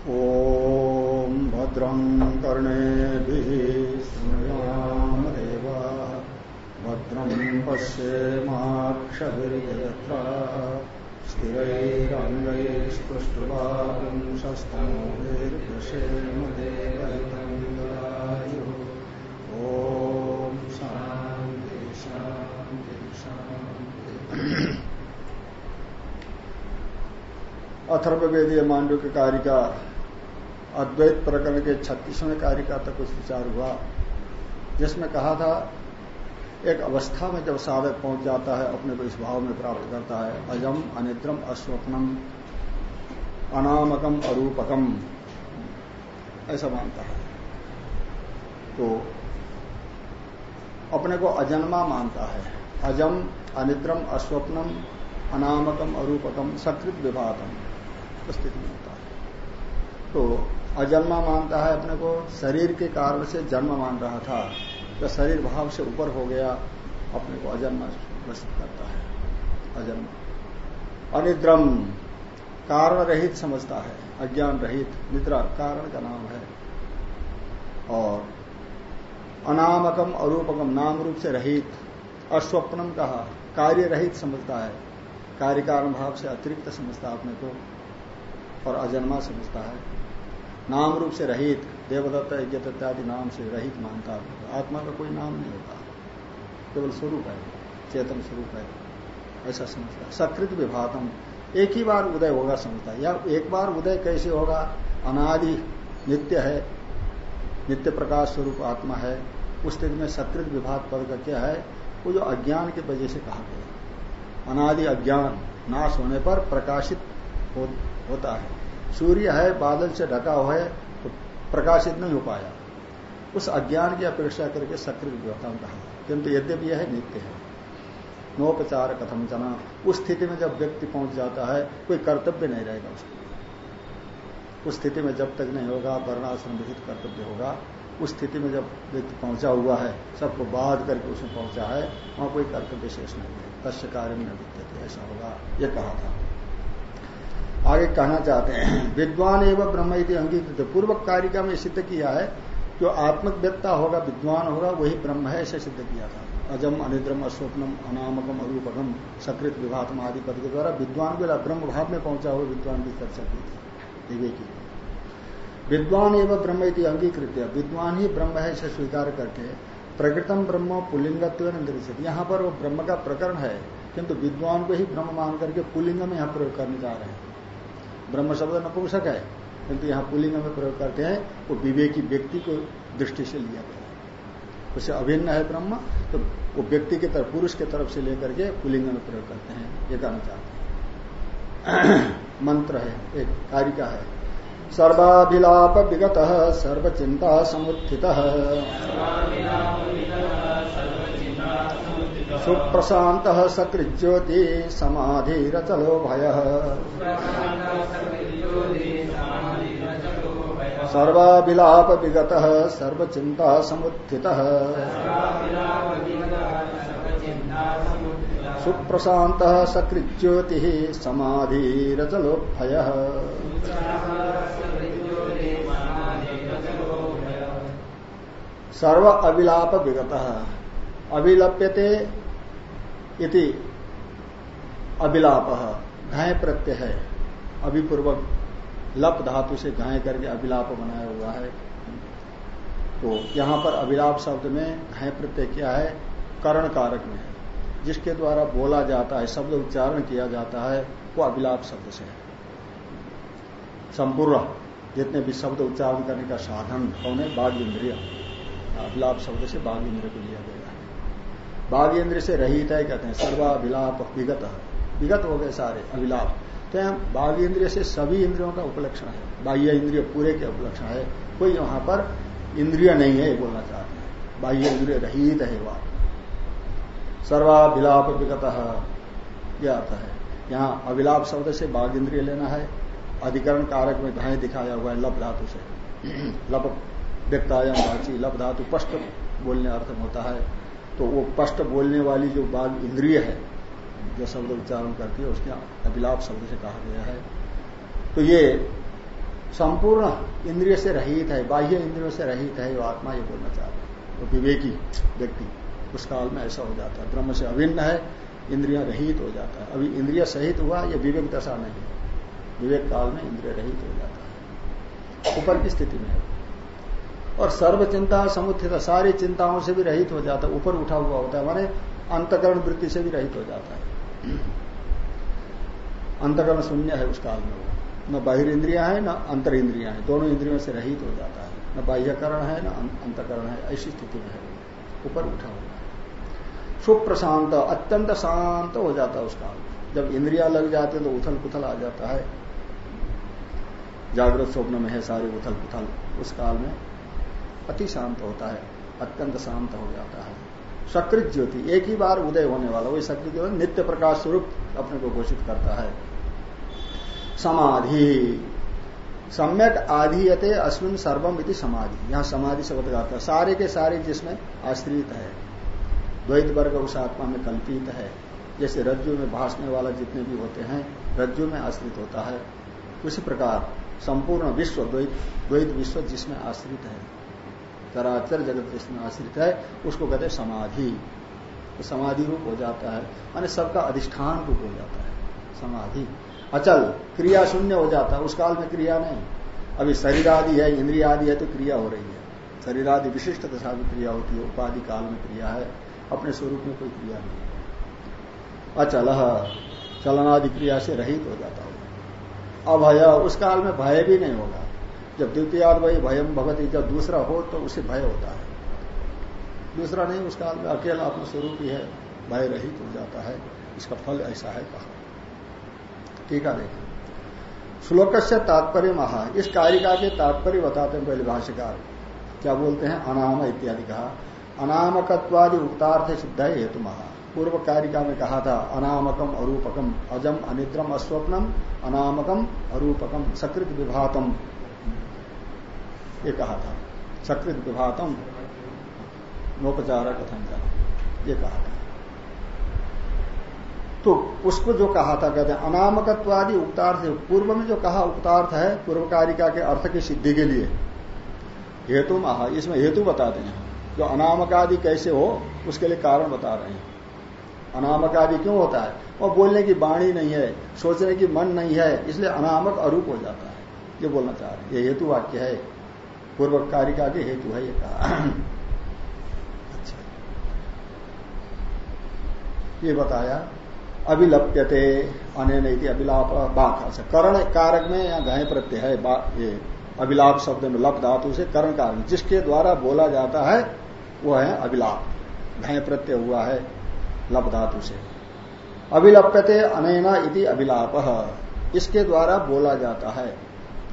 ॐ भद्रं कर्णेभिः श्रृणुयामदेवा भद्रं पश्येमाक्षभिर्यत्रा। स्थिरैरङ्गैस्पृष्टुवापुंसस्तमोभिर्दशेम देवैतङ्गलायुः ॐ शान्ति शान्ति शान्ति। अथर्ववेदीय मांडव की कारिका अद्वैत प्रकरण के छत्तीसवें कार्य का तक कुछ विचार हुआ। जिसमें कहा था, एक अवस्था में जब साधक पहुँच जाता है, अपने को इस भाव में प्राप्त करता है अजम अनिद्रम अस्वप्नम अनामकम अरूपकम, ऐसा मानता है। तो अपने को अजन्मा मानता है। अजम अनिद्रम अस्वप्नम अनामकम अरूपकम सकृत विभातम स्थिति में तो अजन्मा मानता है अपने को, शरीर के कारण से जन्म मान रहा था तो शरीर भाव से ऊपर हो गया, अपने को अजन्मा घोषित करता है, अजन्मा। अनिद्रम, कारण रहित समझता है, अज्ञान रहित, निद्रा, कारण का नाम है। और अनामकम, अरूपकम, नाम रूप से रहित, अस्वप्नम कहा, कार्य रहित समझता है, कार्य कारण भाव से अतिरिक्त समझता है अपने को, और अजन्मा समझता है। नाम रूप से रहित देवदत्त यज्ञ इत्यादि नाम से रहित मानता है। आत्मा का कोई नाम नहीं होता। केवल स्वरूप है चेतन स्वरूप है। ऐसा समझता है। सकृत विभातम। एक ही बार उदय होगा समझता है। या एक बार उदय कैसे होगा? अनादि नित्य है। नित्य प्रकाश स्वरूप आत्मा है। उस स्थिति में सकृत विभाग पद का क्या है? वो जो अज्ञान की वजह से कहा गया अनादि अज्ञान नाश होने पर प्रकाशित हो, होता है। सूर्य है, बादल से ढका हुआ है तो प्रकाशित नहीं हो पाया। उस अज्ञान की अपेक्षा करके सकृत विभाग कहा। किंतु यद्यपि यह नित्य है। नोपचार कथम जना। उस स्थिति में जब व्यक्ति पहुँच जाता है, कोई कर्तव्य नहीं रहेगा उसको। उस स्थिति में जब तक नहीं होगा, वर्णाश्रम विहित कर्तव्य होगा। उस स्थिति में जब व्यक्ति पहुँचा हुआ है, सबको बाध करके उसमें पहुँचा है, वहाँ कोई कर्तव्य शेष नहीं है। तस्य कार्य में विद्यते, ऐसा होगा। ये कहा था। आगे कहना चाहते हैं। विद्वान एवं ब्रह्म यदि अंगीकृत। पूर्व कारिका में सिद्ध किया है, जो आत्मव्यक्ता होगा, विद्वान होगा, वही ब्रह्म है ऐसे सिद्ध किया था। अजम, अनिद्रम अस्वप्नम अनामकम, अरूपकम, सकृत, विभातम आदि पद के द्वारा विद्वान को ब्रह्म भाव में पहुँचा हुआ विद्वान भी चर्चा की थी। विवेकी। विद्वान एवं ब्रह्म यदि अंगीकृत। विद्वान ही ब्रह्म है, इसे स्वीकार करके प्रकृतम ब्रह्म पुलिंगत्व निर्देशित यहाँ पर वो ब्रह्म का प्रकरण है, किंतु विद्वान को ही ब्रह्म मान करके पुलिंग में यहाँ प्रयोग करने जा रहे हैं। ब्रह्म शब्द नपुंसक है किंतु यहाँ पुलिंग में प्रयोग करते हैं, वो विवेकी व्यक्ति को दृष्टि से लिया गया उससे अभिन्न है ब्रह्म तो वो व्यक्ति की तरफ़, पुरुष के तरफ़ से लेकर के पुलिंग में प्रयोग करते हैं, ये कहना चाहते हैं। मंत्र है, एक कारिका है। सर्वाभिलाप विगत, सर्वचिंता समुत्थित। सुप्रशांत सकृज्योति समाधिरचलो भय सर्वाभिलाप विगत सर्वचिंता समुत्थित सुप्रशांत सकृज्योति समाधिरचलोभय। सर्व अभिलाप विगत अभिलप्यते इति अभिलाप। घाय प्रत्यय है। अभिपूर्वक लप धातु से घाय करके अभिलाप बनाया हुआ है। तो यहाँ पर अभिलाप शब्द में घाय प्रत्यय क्या है? करण कारक में है। जिसके द्वारा बोला जाता है, शब्द उच्चारण किया जाता है, वो अभिलाप शब्द से है। संपूर्ण, जितने भी शब्द उच्चारण करने का साधन, कौन है? बाघ इंद्रिय। अभिलाप शब्द से बाघ इंद्रिय को लिया गया। बाघ इंद्रिय से रहित है, कहते हैं सर्वाभिलाप विगत। विगत हो गए सारे अभिलाप तो यहाँ बाघ इंद्रिय से सभी इंद्रियों का उपलक्षण है। बाह्य इंद्रिय पूरे के उपलक्षण है। कोई वहाँ पर इंद्रिय नहीं है, ये बोलना चाहते हैं। बाह्य इंद्रिय रहित है वह। सर्वाभिलाप विगत यह अर्थ है। यहाँ अभिलाप शब्द से बाघ इंद्रिय लेना है। अधिकरण कारक में घाय दिखाया हुआ है, लप धातु से। लप व्यक्ताया वाची, लप धातु स्पष्ट बोलने अर्थ होता है। तो वो स्पष्ट बोलने वाली जो बाघ इंद्रिय है, जो शब्द उच्चारण करती है, उसके अभिलाप शब्द से कहा गया है। तो ये संपूर्ण इंद्रिय से रहित है, बाह्य इंद्रियों से रहित है वो आत्मा ये बोलना चाहते हैं। वो विवेकी व्यक्ति, उस काल में ऐसा हो जाता है। ब्रह्म से अभिन्न है, इंद्रिया रहित हो जाता है। अभी इंद्रिय सहित हुआ यह विवेक दशा नहीं विवेक काल में इंद्रिय रहित हो जाता है। ऊपर की स्थिति में है। और सर्व चिंता समुत्थित, सारी चिंताओं से भी रहित हो जाता है, ऊपर उठा हुआ होता है हमारे अंतकरण वृत्ति से भी रहित हो जाता है। अंतकरण शून्य है उस काल में वो। न बाहिर इंद्रिया है, न अंतर इंद्रिया है, दोनों इंद्रियों से रहित हो जाता है। न बाह्यकरण है, न अंतकरण है, ऐसी स्थिति में है ऊपर उठा हुआ है। सुप्रशांत, अत्यंत शांत हो जाता है उस काल जब इंद्रिया लग जाते तो उथल पुथल आ जाता है। जागृत स्वप्न में है सारे उथल पुथल उस काल में। अति शांत होता है, अत्यंत शांत हो जाता है। सकृत ज्योति, एक ही बार उदय होने वाला, वही सकृत ज्योति नित्य प्रकाश स्वरूप अपने को घोषित करता है। समाधि। सम्यक आधीयते अश्विन सर्वम इति समाधि। यहाँ समाधि से बताता है, सारे के सारे जिसमें आश्रित है, द्वैत वर्ग उस आत्मा में कल्पित है। जैसे रज्जु में भाषने वाला जितने भी होते हैं, रज्जु में आश्रित होता है। उसी प्रकार, संपूर्ण विश्व द्वैत द्वैत विश्व जिसमें आश्रित है। चराचर जगत जिसमें आश्रित है, उसको कहते हैं समाधि। तो समाधि रूप हो जाता है, माने सबका अधिष्ठान रूप हो जाता है, समाधि। अचल क्रिया शून्य हो जाता है, उस काल में क्रिया नहीं। अभी शरीर आदि है, इंद्रिया आदि है तो क्रिया हो रही है। शरीर आदि विशिष्ट दशा में क्रिया होती है, उपाधि काल में क्रिया है, अपने स्वरूप में कोई क्रिया नहीं। अचल चलनादि क्रिया से रहित हो जाता होगा। अभय, उस काल में भय भी नहीं होगा। जब द्वितीय वही भयम भगवती जब दूसरा हो तो उसे भय होता है। दूसरा नहीं, उस काल में अकेला अपना स्वरूप ही है भय रहित हो जाता है। इसका फल ऐसा है कहा। ठीक है देखिए। श्लोक से तात्पर्य महा इस कारिका के तात्पर्य बताते हैं पहले भाष्यकार। क्या बोलते हैं? अनाम इत्यादि कहा। अनामकत्वादि उक्तार्थ सिद्ध है हेतु महा पूर्व कारिका में कहा था, अनामकम अरूपकम, अजम अनिद्रम अस्वप्नम, अनामकम अरूपकम, सकृत विभातम। ये कहा था। सकृत विभातम, नोपचार कथन का, ये कहा था। तो उसको जो कहा था, कहते हैं, अनामकत्वादि उक्तार्थ पूर्व में जो कहा उक्तार्थ है, पूर्वकारिका के अर्थ की सिद्धि के लिए। हेतु महा, इसमें हेतु बताते हैं जो अनामक आदि कैसे हो, उसके लिए कारण बता रहे हैं। अनामक आदि क्यों होता है? और बोलने की बाणी नहीं है, सोचने की मन नहीं है, इसलिए अनामक अरूप हो जाता है। ये बोलना चाह रहे हैं। ये हेतु वाक्य है। पूर्व कारिका के हेतु है ये कहा। अच्छा। ये बताया, अभिलप्यते, अने नहीं अभिलाप, बात अच्छा करण कारक में या घय प्रत्यय है ये अभिलाप शब्द में लप धातु से करण कारक जिसके द्वारा बोला जाता है, वो है अभिलाप। घय प्रत्यय हुआ है लप धातु से। अभिलप्यते अनैना इति अभिलाप। इसके द्वारा बोला जाता है।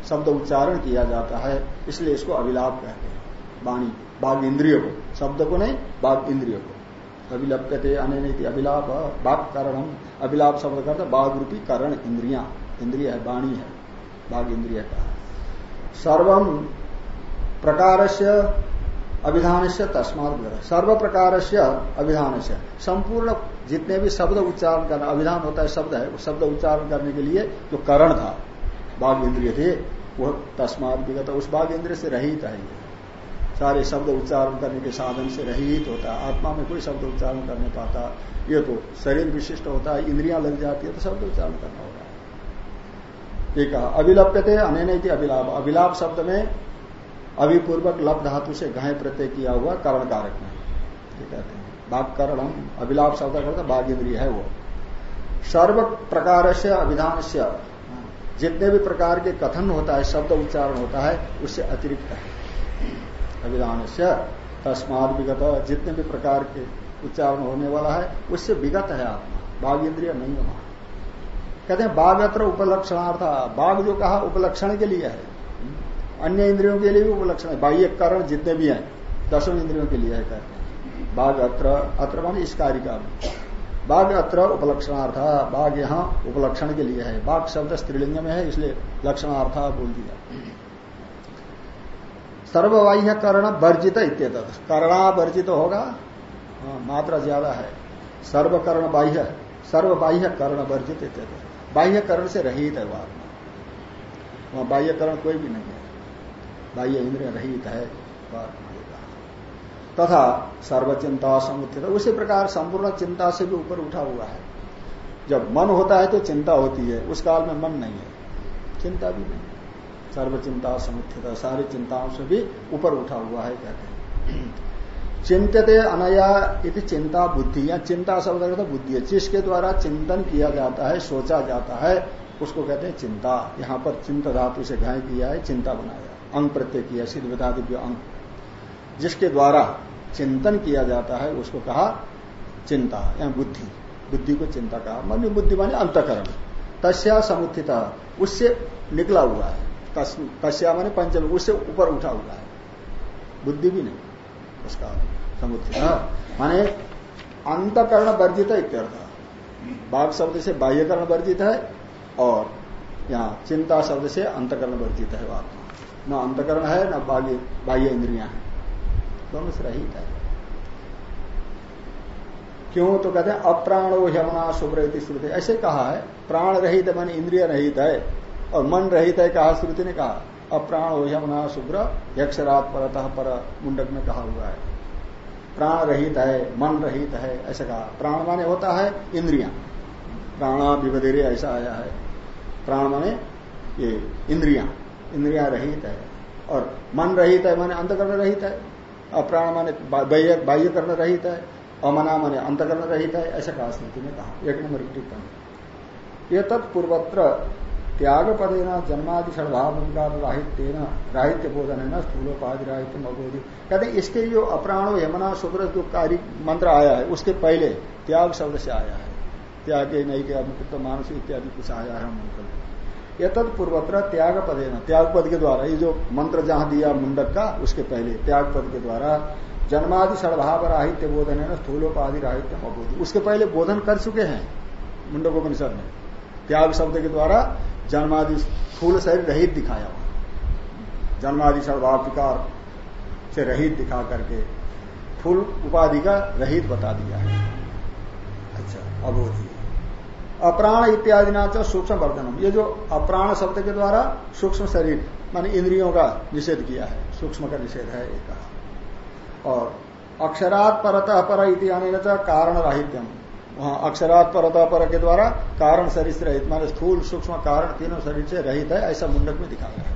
शब्द उच्चारण किया जाता है, इसलिए इसको अभिलाप कहते हैं। वाणी बाघ इंद्रियों को। शब्द को नहीं बाघ इंद्रियों को। अभिलप अभिलप्यते अनैन अभिलाप बाघ कारण हम अभिलाप शब्द करते बाघ रूपी करण इंद्रिया। इंद्रिय है, वाणी है। बाघ इंद्रिय का। सर्वम प्रकार से अभिधान से तस्मात सर्व प्रकार से अभिधान से संपूर्ण जितने भी शब्द उच्चारण करना, अभिधान होता है, शब्द है, वो शब्द उच्चारण करने के लिए जो करण था बाघ इंद्रिय थे वो तस्मात विगत, उस बाघ इंद्र से रहित है सारे शब्द उच्चारण करने के साधन से रहित होता है। आत्मा में कोई शब्द उच्चारण कर नहीं पाता। ये तो शरीर विशिष्ट होता है, इंद्रियाँ लग जाती है तो शब्द उच्चारण करना होगा। एक अभिलप्यते अने अभिलाप अभिलाप शब्द में अभिपूर्वक लभ धातु से घाय प्रत्यय किया हुआ करण कारक में ये कहते हैं। बाघ करण हम अभिलाप शब्द करते बाघ इंद्रिय है वो। सर्व प्रकार से अभिधान से जितने भी प्रकार के कथन होता है, शब्द उच्चारण होता है, उससे अतिरिक्त है। अभिधान से तस्माद विगत, जितने भी प्रकार के उच्चारण होने वाला है, उससे विगत है आत्मा बाघ इंद्रिय नहीं है वहाँ कहते हैं बाघ अत्र उपलक्षणार्थ बाघ जो कहा, उपलक्षण के लिए है। अन्य इंद्रियों के लिए भी उपलक्षण है। बाह्य कारण जितने भी हैं दसों इंद्रियों के लिए है कहते हैं। बाघ अत्र अत्र मान इस कार्य का। बाघ अत्र उपलक्षणार्थ बाघ यहाँ उपलक्षण के लिए है। बाघ शब्द स्त्रीलिंग में है इसलिए लक्षणार्थ बोल दिया। सर्वबाह्य कर्ण वर्जित इत्यत कर्णा वर्जित होगा हाँ, मात्रा ज़्यादा है। सर्वकर्ण बाह्य सर्वबाह्य कर्ण वर्जित इत्यत बाह्य कर्ण से रहित है वो आत्मा। वहाँ बाह्यकरण कोई भी नहीं है। बाह्य इंद्रिय रहित है तथा सर्वचिंता समुत्थित उसी प्रकार संपूर्ण चिंता से भी ऊपर उठा हुआ है। जब मन होता है तो चिंता होती है। उस काल में मन नहीं है। चिंता भी नहीं। सर्वचिंता समुत्थित सारी चिंताओं से भी ऊपर उठा हुआ है, कहते हैं। चिंतते अनया इति चिंता बुद्धि। या चिंता शब्द बुद्धि है। जिसके द्वारा चिंतन किया जाता है, सोचा जाता है, उसको कहते हैं चिंता। यहाँ पर चिंता धातु से घाय किया है, चिंता बनाया। अंग प्रत्यय किया, सिद्ध दिव्य अंग। जिसके द्वारा चिंतन किया जाता है, उसको कहा चिंता, या बुद्धि। बुद्धि को चिंता कहा। मन बुद्धि माने अंतकरण। तस्या समुत्थित, उससे निकला हुआ है। तस्या माने पंचम, उससे ऊपर उठा हुआ है। बुद्धि भी नहीं, उसका समुत्थित। माने अंतकरण वर्जित इत्यर्थ। बाघ शब्द से बाह्यकरण वर्जित है, और यहाँ चिंता शब्द से अंतकरण वर्जित है। आत्मा न अंतकरण है, न बाह्य बाह्य इंद्रिया है। से रहित है। क्यों? तो कहते हैं, अप्राणो यमुना शुभ्र श्रुति। ऐसे कहा है प्राण रहित मन इंद्रिय रहित है और मन रहित है कहा श्रुति ने कहा। अप्राण यमुना शुभ्र यक्षरात परतः पर मुंडक में कहा हुआ है। प्राण रहित है मन रहित है, ऐसे कहा। प्राण माने होता है इंद्रिया। प्राणा विवधेरे ऐसा आया है। प्राण माने ये इंद्रिया। इंद्रिया रहित है और मन रहित है माने अंतकरण रहित है। अप्राण माने बाह्य कर्ण रहित है अमना माने अंतकरण रहित है, ऐसा कहा स्मृति ने कहा। एक नंबर की टिप्पणी ये तत्पूर्वत्र त्याग पदेना जन्मादि षडभाव राहित्य राहित्य बोधन है ना स्थूलोपाधि राहित्य मगोदी कहते इसके जो अप्राणो यमुना, शुक्र जो कार्य मंत्र आया है, उसके पहले त्याग शब्द से आया है। त्याग नहीं के अमुक्त मानस इत्यादि कुछ आया है मंत्र में यह तत्पूर्वत्र त्याग पदे न त्याग पद के द्वारा, ये जो मंत्र जहाँ दिया मुंडक का, उसके पहले त्याग पद के द्वारा जन्मादि सड़भाव राहित्य बोधन है ना स्थूलोपाधि राहित्य मबोधि उसके पहले बोधन कर चुके हैं मुंडकोपनिषद में त्याग शब्द के द्वारा जन्मादि फूल शरीर रहित दिखाया जन्मादि सड़भाव विकार से रहित दिखा करके फूल उपाधि का रहित बता दिया है। अच्छा अबोधि। अप्राण इत्यादि ना सूक्ष्म वर्धनम ये जो अप्राण शब्द के द्वारा सूक्ष्म शरीर, माने इंद्रियों का निषेध किया है, सूक्ष्म का निषेध है एक। और अक्षरात परतः पर इति कारण राहित्यम वहाँ अक्षरात परता पर के द्वारा कारण शरीर से रहित, माने स्थूल, सूक्ष्म कारण तीनों शरीर से रहित है, ऐसा मुंडक में दिखाया है।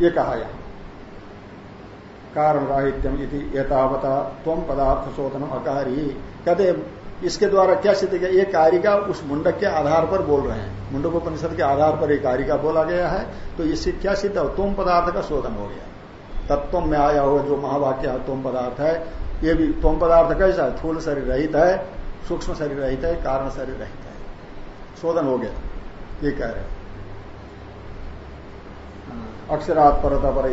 ये कहा यहाँ। कारण राहित्यम यथावता तम पदार्थ शोधनम अकारी। कहते इसके द्वारा क्या सिद्ध किया ये कारिका उस मुंडक के आधार पर बोल रहे हैं। मुंडकोपनिषद के आधार पर एक कारिका बोला गया है तो इससे क्या सिद्ध हो? तुम पदार्थ का शोधन हो गया। तत्व में आया हुआ जो महावाक्य है तुम पदार्थ है, ये भी तुम पदार्थ कैसा है? थूल शरीर रहित है, सूक्ष्म शरीर रहित है, कारण शरीर रहित है। शोधन हो गया, ये कह रहे अक्षरात परता पर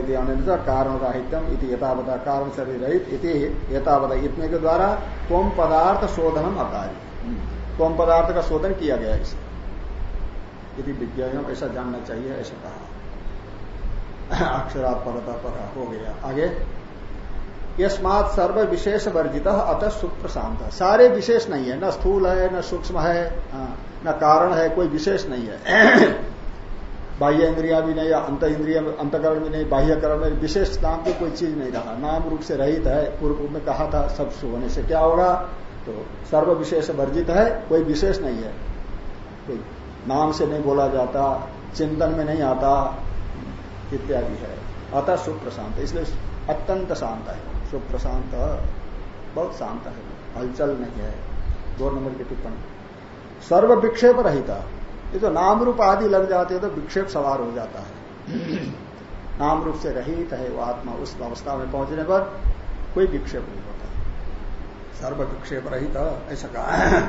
कारण राहित्यम इति यथावता कारण शरीर रहित इति यथावता इतने के द्वारा तुम पदार्थ शोधनम अकारी तुम पदार्थ का शोधन किया गया इसे यदि विज्ञान ऐसा जानना चाहिए ऐसा कहा। अक्षरात परता पर हो गया। आगे। यस्मात सर्व विशेष वर्जित अतः सुप्रशांत सारे विशेष नहीं है। न स्थूल है न सूक्ष्म है हाँ, न कारण है कोई विशेष नहीं है। बाह्य इंद्रिया भी नहीं अंत इंद्रिया अंतकरण भी नहीं बाह्यकरण में विशेष नाम की कोई चीज़ नहीं रहा। नाम रूप से रहित है, पूर्व में कहा था, सब होने से क्या होगा? तो सर्व विशेष वर्जित है, कोई विशेष नहीं है। कोई नाम से नहीं बोला जाता, चिंतन में नहीं आता, इत्यादि है। अतः सुप्रशांत, इसलिए अत्यंत शांत है। जो प्रशांत बहुत शांत है। हलचल नहीं है। दो नंबर की टिप्पणी। सर्व विक्षेप रहता। ये तो नाम रूप आदि लग जाते हैं तो विक्षेप सवार हो जाता है। नाम रूप से रहित है वो आत्मा उस अवस्था में पहुँचने पर कोई विक्षेप नहीं होता। सर्व विक्षेप रहित, ऐसा कहा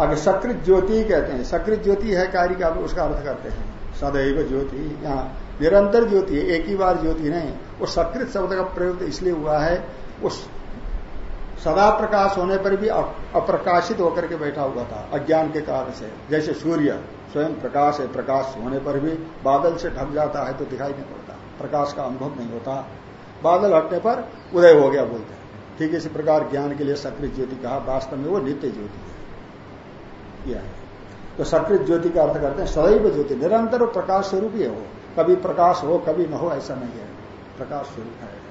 अगर सकृत ज्योति कहते हैं। सकृत ज्योति है कार्य का उसका अर्थ करते हैं। सदैव ज्योति, यहाँ निरंतर ज्योति एक ही बार ज्योति नहीं। वो सकृत शब्द का प्रयोग इसलिए हुआ है, उस सदा प्रकाश होने पर भी अप्रकाशित होकर के बैठा हुआ था, अज्ञान के कारण से। जैसे सूर्य स्वयं प्रकाश है, प्रकाश होने पर भी बादल से ढक जाता है तो दिखाई नहीं पड़ता। प्रकाश का अनुभव नहीं होता। बादल हटने पर उदय हो गया बोलते हैं। ठीक इसी प्रकार ज्ञान के लिए सकृत ज्योति कहा, वास्तव में वो नित्य ज्योति है। यह है। तो सकृत ज्योति का अर्थ करते हैं, सदैव ज्योति, निरंतर प्रकाश स्वरूप ही हो कभी प्रकाश हो, कभी न हो, ऐसा नहीं है। प्रकाश स्वरूप है।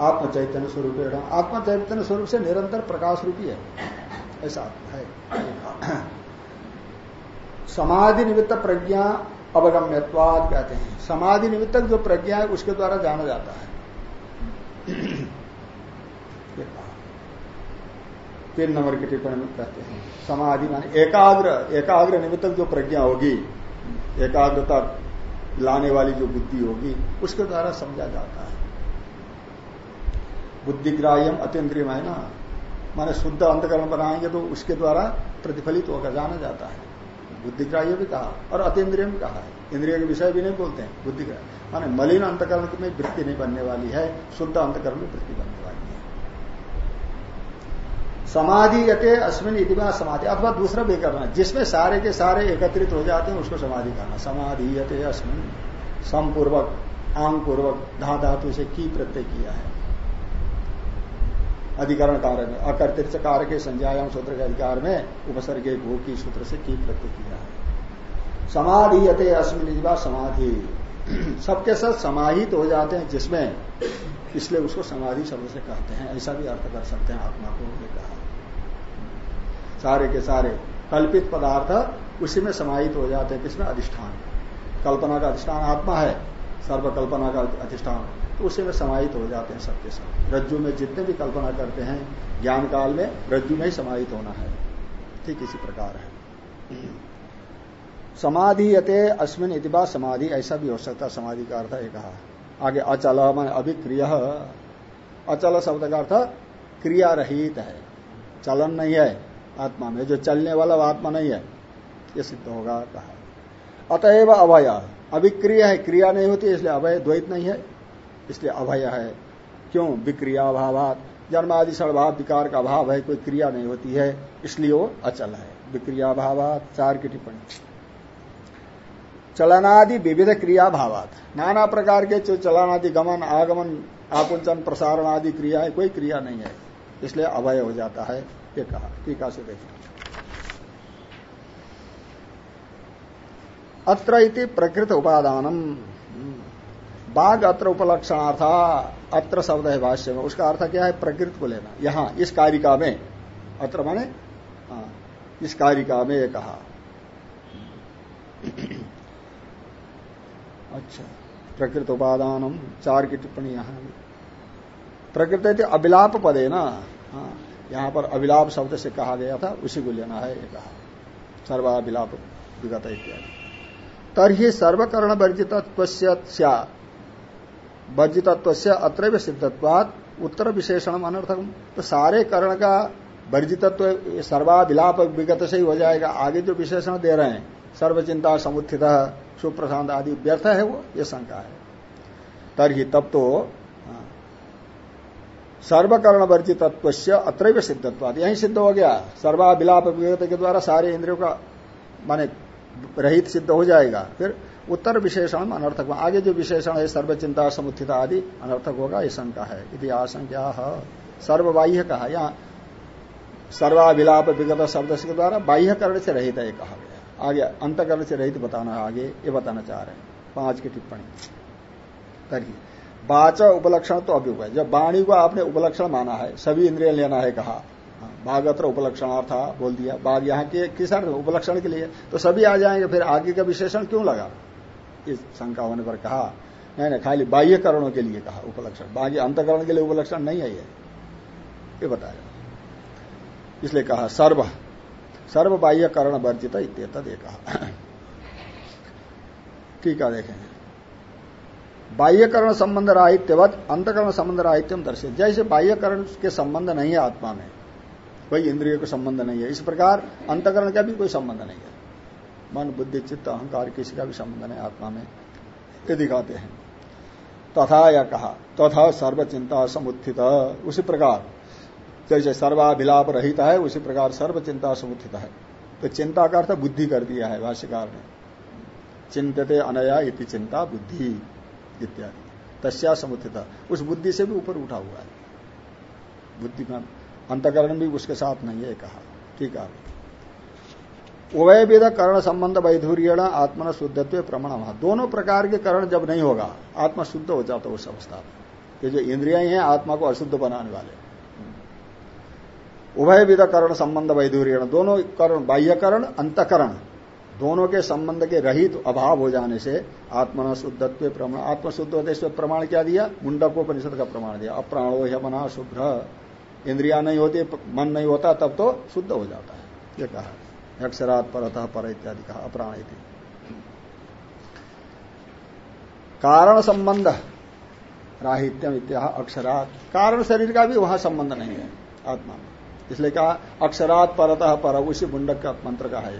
आत्म चैतन्य स्वरूप आत्म चैतन्य स्वरूप से निरंतर प्रकाश रूपी है। ऐसा है। समाधि निमित्त प्रज्ञा अवगम्यवाद कहते हैं। समाधि निमित्तक जो प्रज्ञा है, उसके द्वारा जाना जाता है। तीन नंबर की टिप्पणी में कहते हैं। समाधि मान एकाग्र। एकाग्र निमित्तक जो प्रज्ञा होगी, एकाग्रता लाने वाली जो बुद्धि होगी, उसके द्वारा समझा जाता है। बुद्धिग्राह्यम अत्यंत्रियम है ना? माने शुद्ध अंतकरण बनाएँगे तो उसके द्वारा प्रतिफलित होकर जाना जाता है। बुद्धिग्राह्य भी कहा, और अतीन्द्रिय भी कहा है। इंद्रिय के विषय भी नहीं बोलते हैं, बुद्धिग्राह्य। माने मलिन अंतकरण में वृत्ति नहीं बनने वाली है, शुद्ध अंतकरण में वृत्ति बनने वाली है। समाधि यते अश्विन इतिमा समाधि, अथवा दूसरा भी करना जिसमें सारे के सारे एकत्रित हो जाते हैं, उसको समाधि करना। समाधि यते अश्विन समपूर्वक आंग पूर्वक धा धातु से की प्रत्यय किया है। अधिकरण कार्य में अकर्तृत्व कार्य के संज्ञायाम सूत्र के अधिकार में उपसर्ग भू की सूत्र से की प्रत्यय किया है। समाधि यते अश्विन समाधि। सबके साथ समाहित हो जाते हैं जिसमें, इसलिए उसको समाधि शब्द से कहते हैं। ऐसा भी अर्थ कर सकते हैं आत्मा को ये कहा। सारे के सारे कल्पित पदार्थ उसी में समाहित हो जाते हैं, किसमें? अधिष्ठान। कल्पना का अधिष्ठान आत्मा है, सर्वकल्पना का अधिष्ठान। तो उसी में समाहित हो जाते हैं सबके सब। रज्जु में जितने भी कल्पना करते हैं, ज्ञान काल में रज्जु में ही समाहित होना है। ठीक इसी प्रकार है। समाधि यते अश्विन इतिबा समाधि, ऐसा भी हो सकता है, समाधि का अर्थ है। कहा आगे अचल मान अभिक्रिय। अचल शब्द का अर्थ क्रिया रहित है। चलन नहीं है आत्मा में। जो चलने वाला आत्मा नहीं है। ये सिद्ध होगा, कहा। अतएव अभय। अभिक्रिय है, क्रिया नहीं होती, इसलिए अभय द्वैत नहीं है। इसलिए अभय है। क्यों? विक्रिया अभाव जन्मादि सड़भाव विकार का अभाव है, कोई क्रिया नहीं होती है, इसलिए वो अचल है। विक्रिया भाव चार की टिप्पणी। चलनादि विविध क्रिया भावात नाना प्रकार के जो चलनादि गमन, आगमन, आकुंचन प्रसारण आदि क्रिया है, कोई क्रिया नहीं है। इसलिए अभय हो जाता है, ये कहा। टीका से देखिए। अत्र प्रकृत उपादानम। बाघ अत्र उपलक्षणार्थ अत्र शब्द है भाष्य में उसका अर्थ क्या है? प्रकृति को लेना। यहाँ, इस कारिका में, अत्र माने इस कारिका में ये कहा। अच्छा प्रकृत उपादान चार की टिप्पणी यहाँ। प्रकृति अभिलाप पद है ना? हाँ यहाँ पर अभिलाप शब्द से कहा गया था, उसी को लेना है ये कहा। सर्वाभिलाप विगत इत्यादि। तरही सर्वकर्ण वर्जित वर्जितत्व से अत्र सिद्धत्वाद उत्तर विशेषण अनर्थक तो सारे कर्ण का वर्जितत्व सर्वाभिलाप विगत से ही हो जाएगा। आगे जो विशेषण दे रहे हैं सर्वचिंता समुत्थित सुप्रशांत आदि व्यर्थ है वो ये शंका है। तरही तब तो हाँ, सर्वकर्ण वर्जितत्व से अत्र सिद्धत्वाद यही सिद्ध हो गया। सर्वाभिलाप विगत के द्वारा सारे इंद्रियों का माने रहित सिद्ध हो जाएगा। फिर उत्तर विशेषण अनर्थक आगे जो विशेषण है, सर्वचिंता, समुत्थित आदि, अनर्थक होगा, ये शंका है। यदि आशंका सर्वबाह्य कहा यहाँ सर्वाभिलाप विगत शब्द के द्वारा बाह्य से रहित है, कहा गया। आगे अंतकरण से रहित बताना आगे, ये बताना चाह रहे हैं। पाँच की टिप्पणी। करिए बाच उपलक्षण तो अभ्युप है। जब वाणी को आपने उपलक्षण माना है, सभी इंद्रिय लेना है, कहा। भागत्र बाघत्र उपलक्षणार्थ बोल दिया। बाघ यहाँ के किस उपलक्षण के लिए। तो सभी आ जाएँगे, फिर आगे का विशेषण क्यों लगा? इस शंका होने पर कहा, नहीं नहीं, खाली बाह्य करणों के लिए कहा, उपलक्षण। बाकी अंतकरण के लिए उपलक्षण नहीं है ये। ये बताया इसलिए कहा, सर्व सर्व बाह्य करण वर्जित ये कहा। ठीक है, देखें। बाह्यकरण संबंध राहित्यवत, अंतकरण संबंध राहित्यम दर्शित। जैसे बाह्यकरण के संबंध नहीं है आत्मा में, कोई इंद्रिय को संबंध नहीं है। इस प्रकार अंतकरण का भी कोई संबंध नहीं है। मन, बुद्धि, चित्त, अहंकार किसी का भी संबंध नहीं, आत्मा में ये दिखाते हैं। तथा या कहा, तथा सर्व चिंता समुत्थित। उसी प्रकार, जैसे सर्वाभिलाप रहित है, उसी प्रकार सर्व चिंता समुत्थित है। तो चिंता का अर्थ बुद्धि कर दिया है, भाष्यकार ने। चिंतते अनया इति चिंता बुद्धि, इत्यादि। तस्या समुत्थित। उस बुद्धि से भी ऊपर उठा हुआ है। बुद्धि में अंतकरण भी उसके साथ नहीं है, कहा। ठीक है। उभय विध कर्ण संबंध वैधुर्यण आत्मन शुद्धत्व प्रमाण। दोनों प्रकार के करण जब नहीं होगा, आत्मा शुद्ध हो जाता उस अवस्था में। ये जो इंद्रिया हैं आत्मा को अशुद्ध बनाने वाले। उभय विध करण संबंध वैधुर्यण, दोनों करण बाह्यकरण अंतकरण। दोनों के संबंध के रहित अभाव हो जाने से आत्मना शुद्धत्व प्रमाण। आत्म शुद्ध होते प्रमाण क्या दिया? मुंडकोपनिषद का प्रमाण दिया। अप्राणो है मना शुभ्र। इंद्रिया नहीं होती, मन नहीं होता, तब तो शुद्ध हो जाता है। ये कहा। अक्षरात परतः पर इत्यादि कहा अप्राण कारण संबंध, राहित्यम इत्या अक्षरात। कारण शरीर का भी वहाँ संबंध नहीं है, आत्मा में। इसलिए कहा, अक्षरात परतः पर, उसी मुंडक का मंत्र का है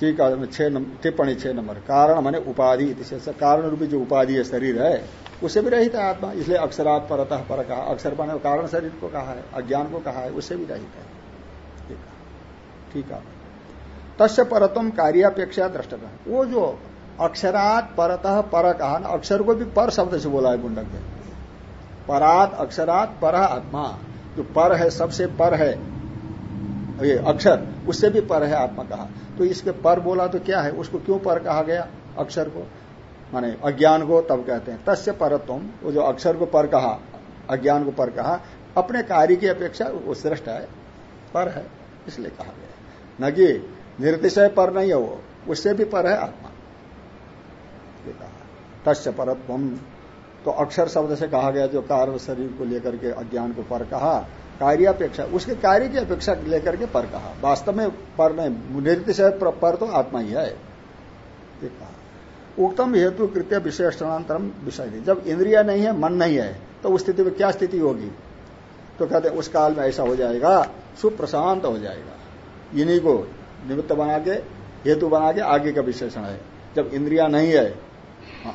ठीक छह टिप्पणी छह नंबर, कारण माने उपाधि कारण रूपी जो उपाधि है, शरीर है उससे भी रहित है आत्मा। इसलिए अक्षरात परतः पर कहा, अक्षर माने कारण शरीर को कहा है, अज्ञान को कहा है उससे भी रहित है। ठीक है। तस्य परतम कार्यापेक्षा दृष्टता वो जो अक्षरात परतः पर कहा अक्षर को भी पर शब्द से बोला है मुंडक ने। परात, अक्षरात, पर आत्मा। जो पर है, सबसे पर है, ये अक्षर, उससे भी पर है आत्मा कहा। तो इसके पर बोला तो क्या है? उसको क्यों पर कहा गया? अक्षर को। माने अज्ञान को तब कहते हैं। तस्य परत्व, वो जो अक्षर को पर कहा, अज्ञान को पर कहा, अपने कार्य की अपेक्षा वो श्रेष्ठ है, पर है, इसलिए कहा गया। न कि निर्तिशय पर नहीं है वो। उससे भी पर है आत्मा। तस्य परत्व। तो अक्षर शब्द से कहा गया, जो कार्य शरीर को लेकर के अज्ञान को पर कहा, कार्यापेक्षा, उसके कार्य की अपेक्षा लेकर के पर कहा। वास्तव में पर नहीं निर्तिशय पर तो आत्मा ही है। कहा। उत्तम हेतु कृत्य विशेषणांतरम विषय जब इंद्रिया नहीं है, मन नहीं है तो उस स्थिति में क्या स्थिति होगी? तो कहते उस काल में ऐसा हो जाएगा, सुप्रशांत हो जाएगा। इन्हीं को निमित्त बना के, हेतु बना के आगे का विशेषण है। जब इंद्रिया नहीं है,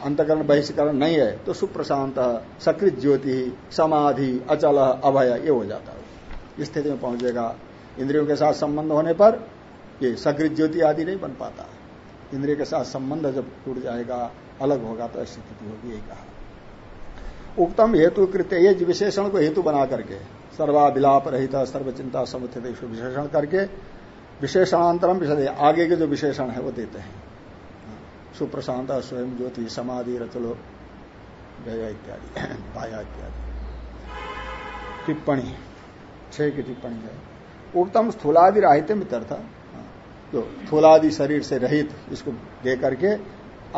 अंतकरण, बहिष्करण नहीं है तो सुप्रशांत, सकृत ज्योति, समाधि, अचल, अभय, ये हो जाता है। स्थिति में पहुंचेगा इंद्रियों के साथ संबंध होने पर ये सकृत ज्योति आदि नहीं बन पाता। इंद्रिय के साथ संबंध जब टूट जाएगा, अलग होगा तो ऐसी स्थिति होगी, यही कहा। उत्तम हेतु कृत्य, ये विशेषण को हेतु बना करके, सर्वाभिलाप रहित, सर्वचिंता समुचित विशेषण करके विशेषणांतरम विषय आगे के जो विशेषण है वो देते हैं। सुप्रशांत, स्वयं ज्योति, समाधि, रचलो गया इत्यादि, पाया इत्यादि। टिप्पणी। छह की टिप्पणी है। उत्तम स्थूलादि राहित्य था जो स्थूलादि शरीर से रहित, इसको दे करके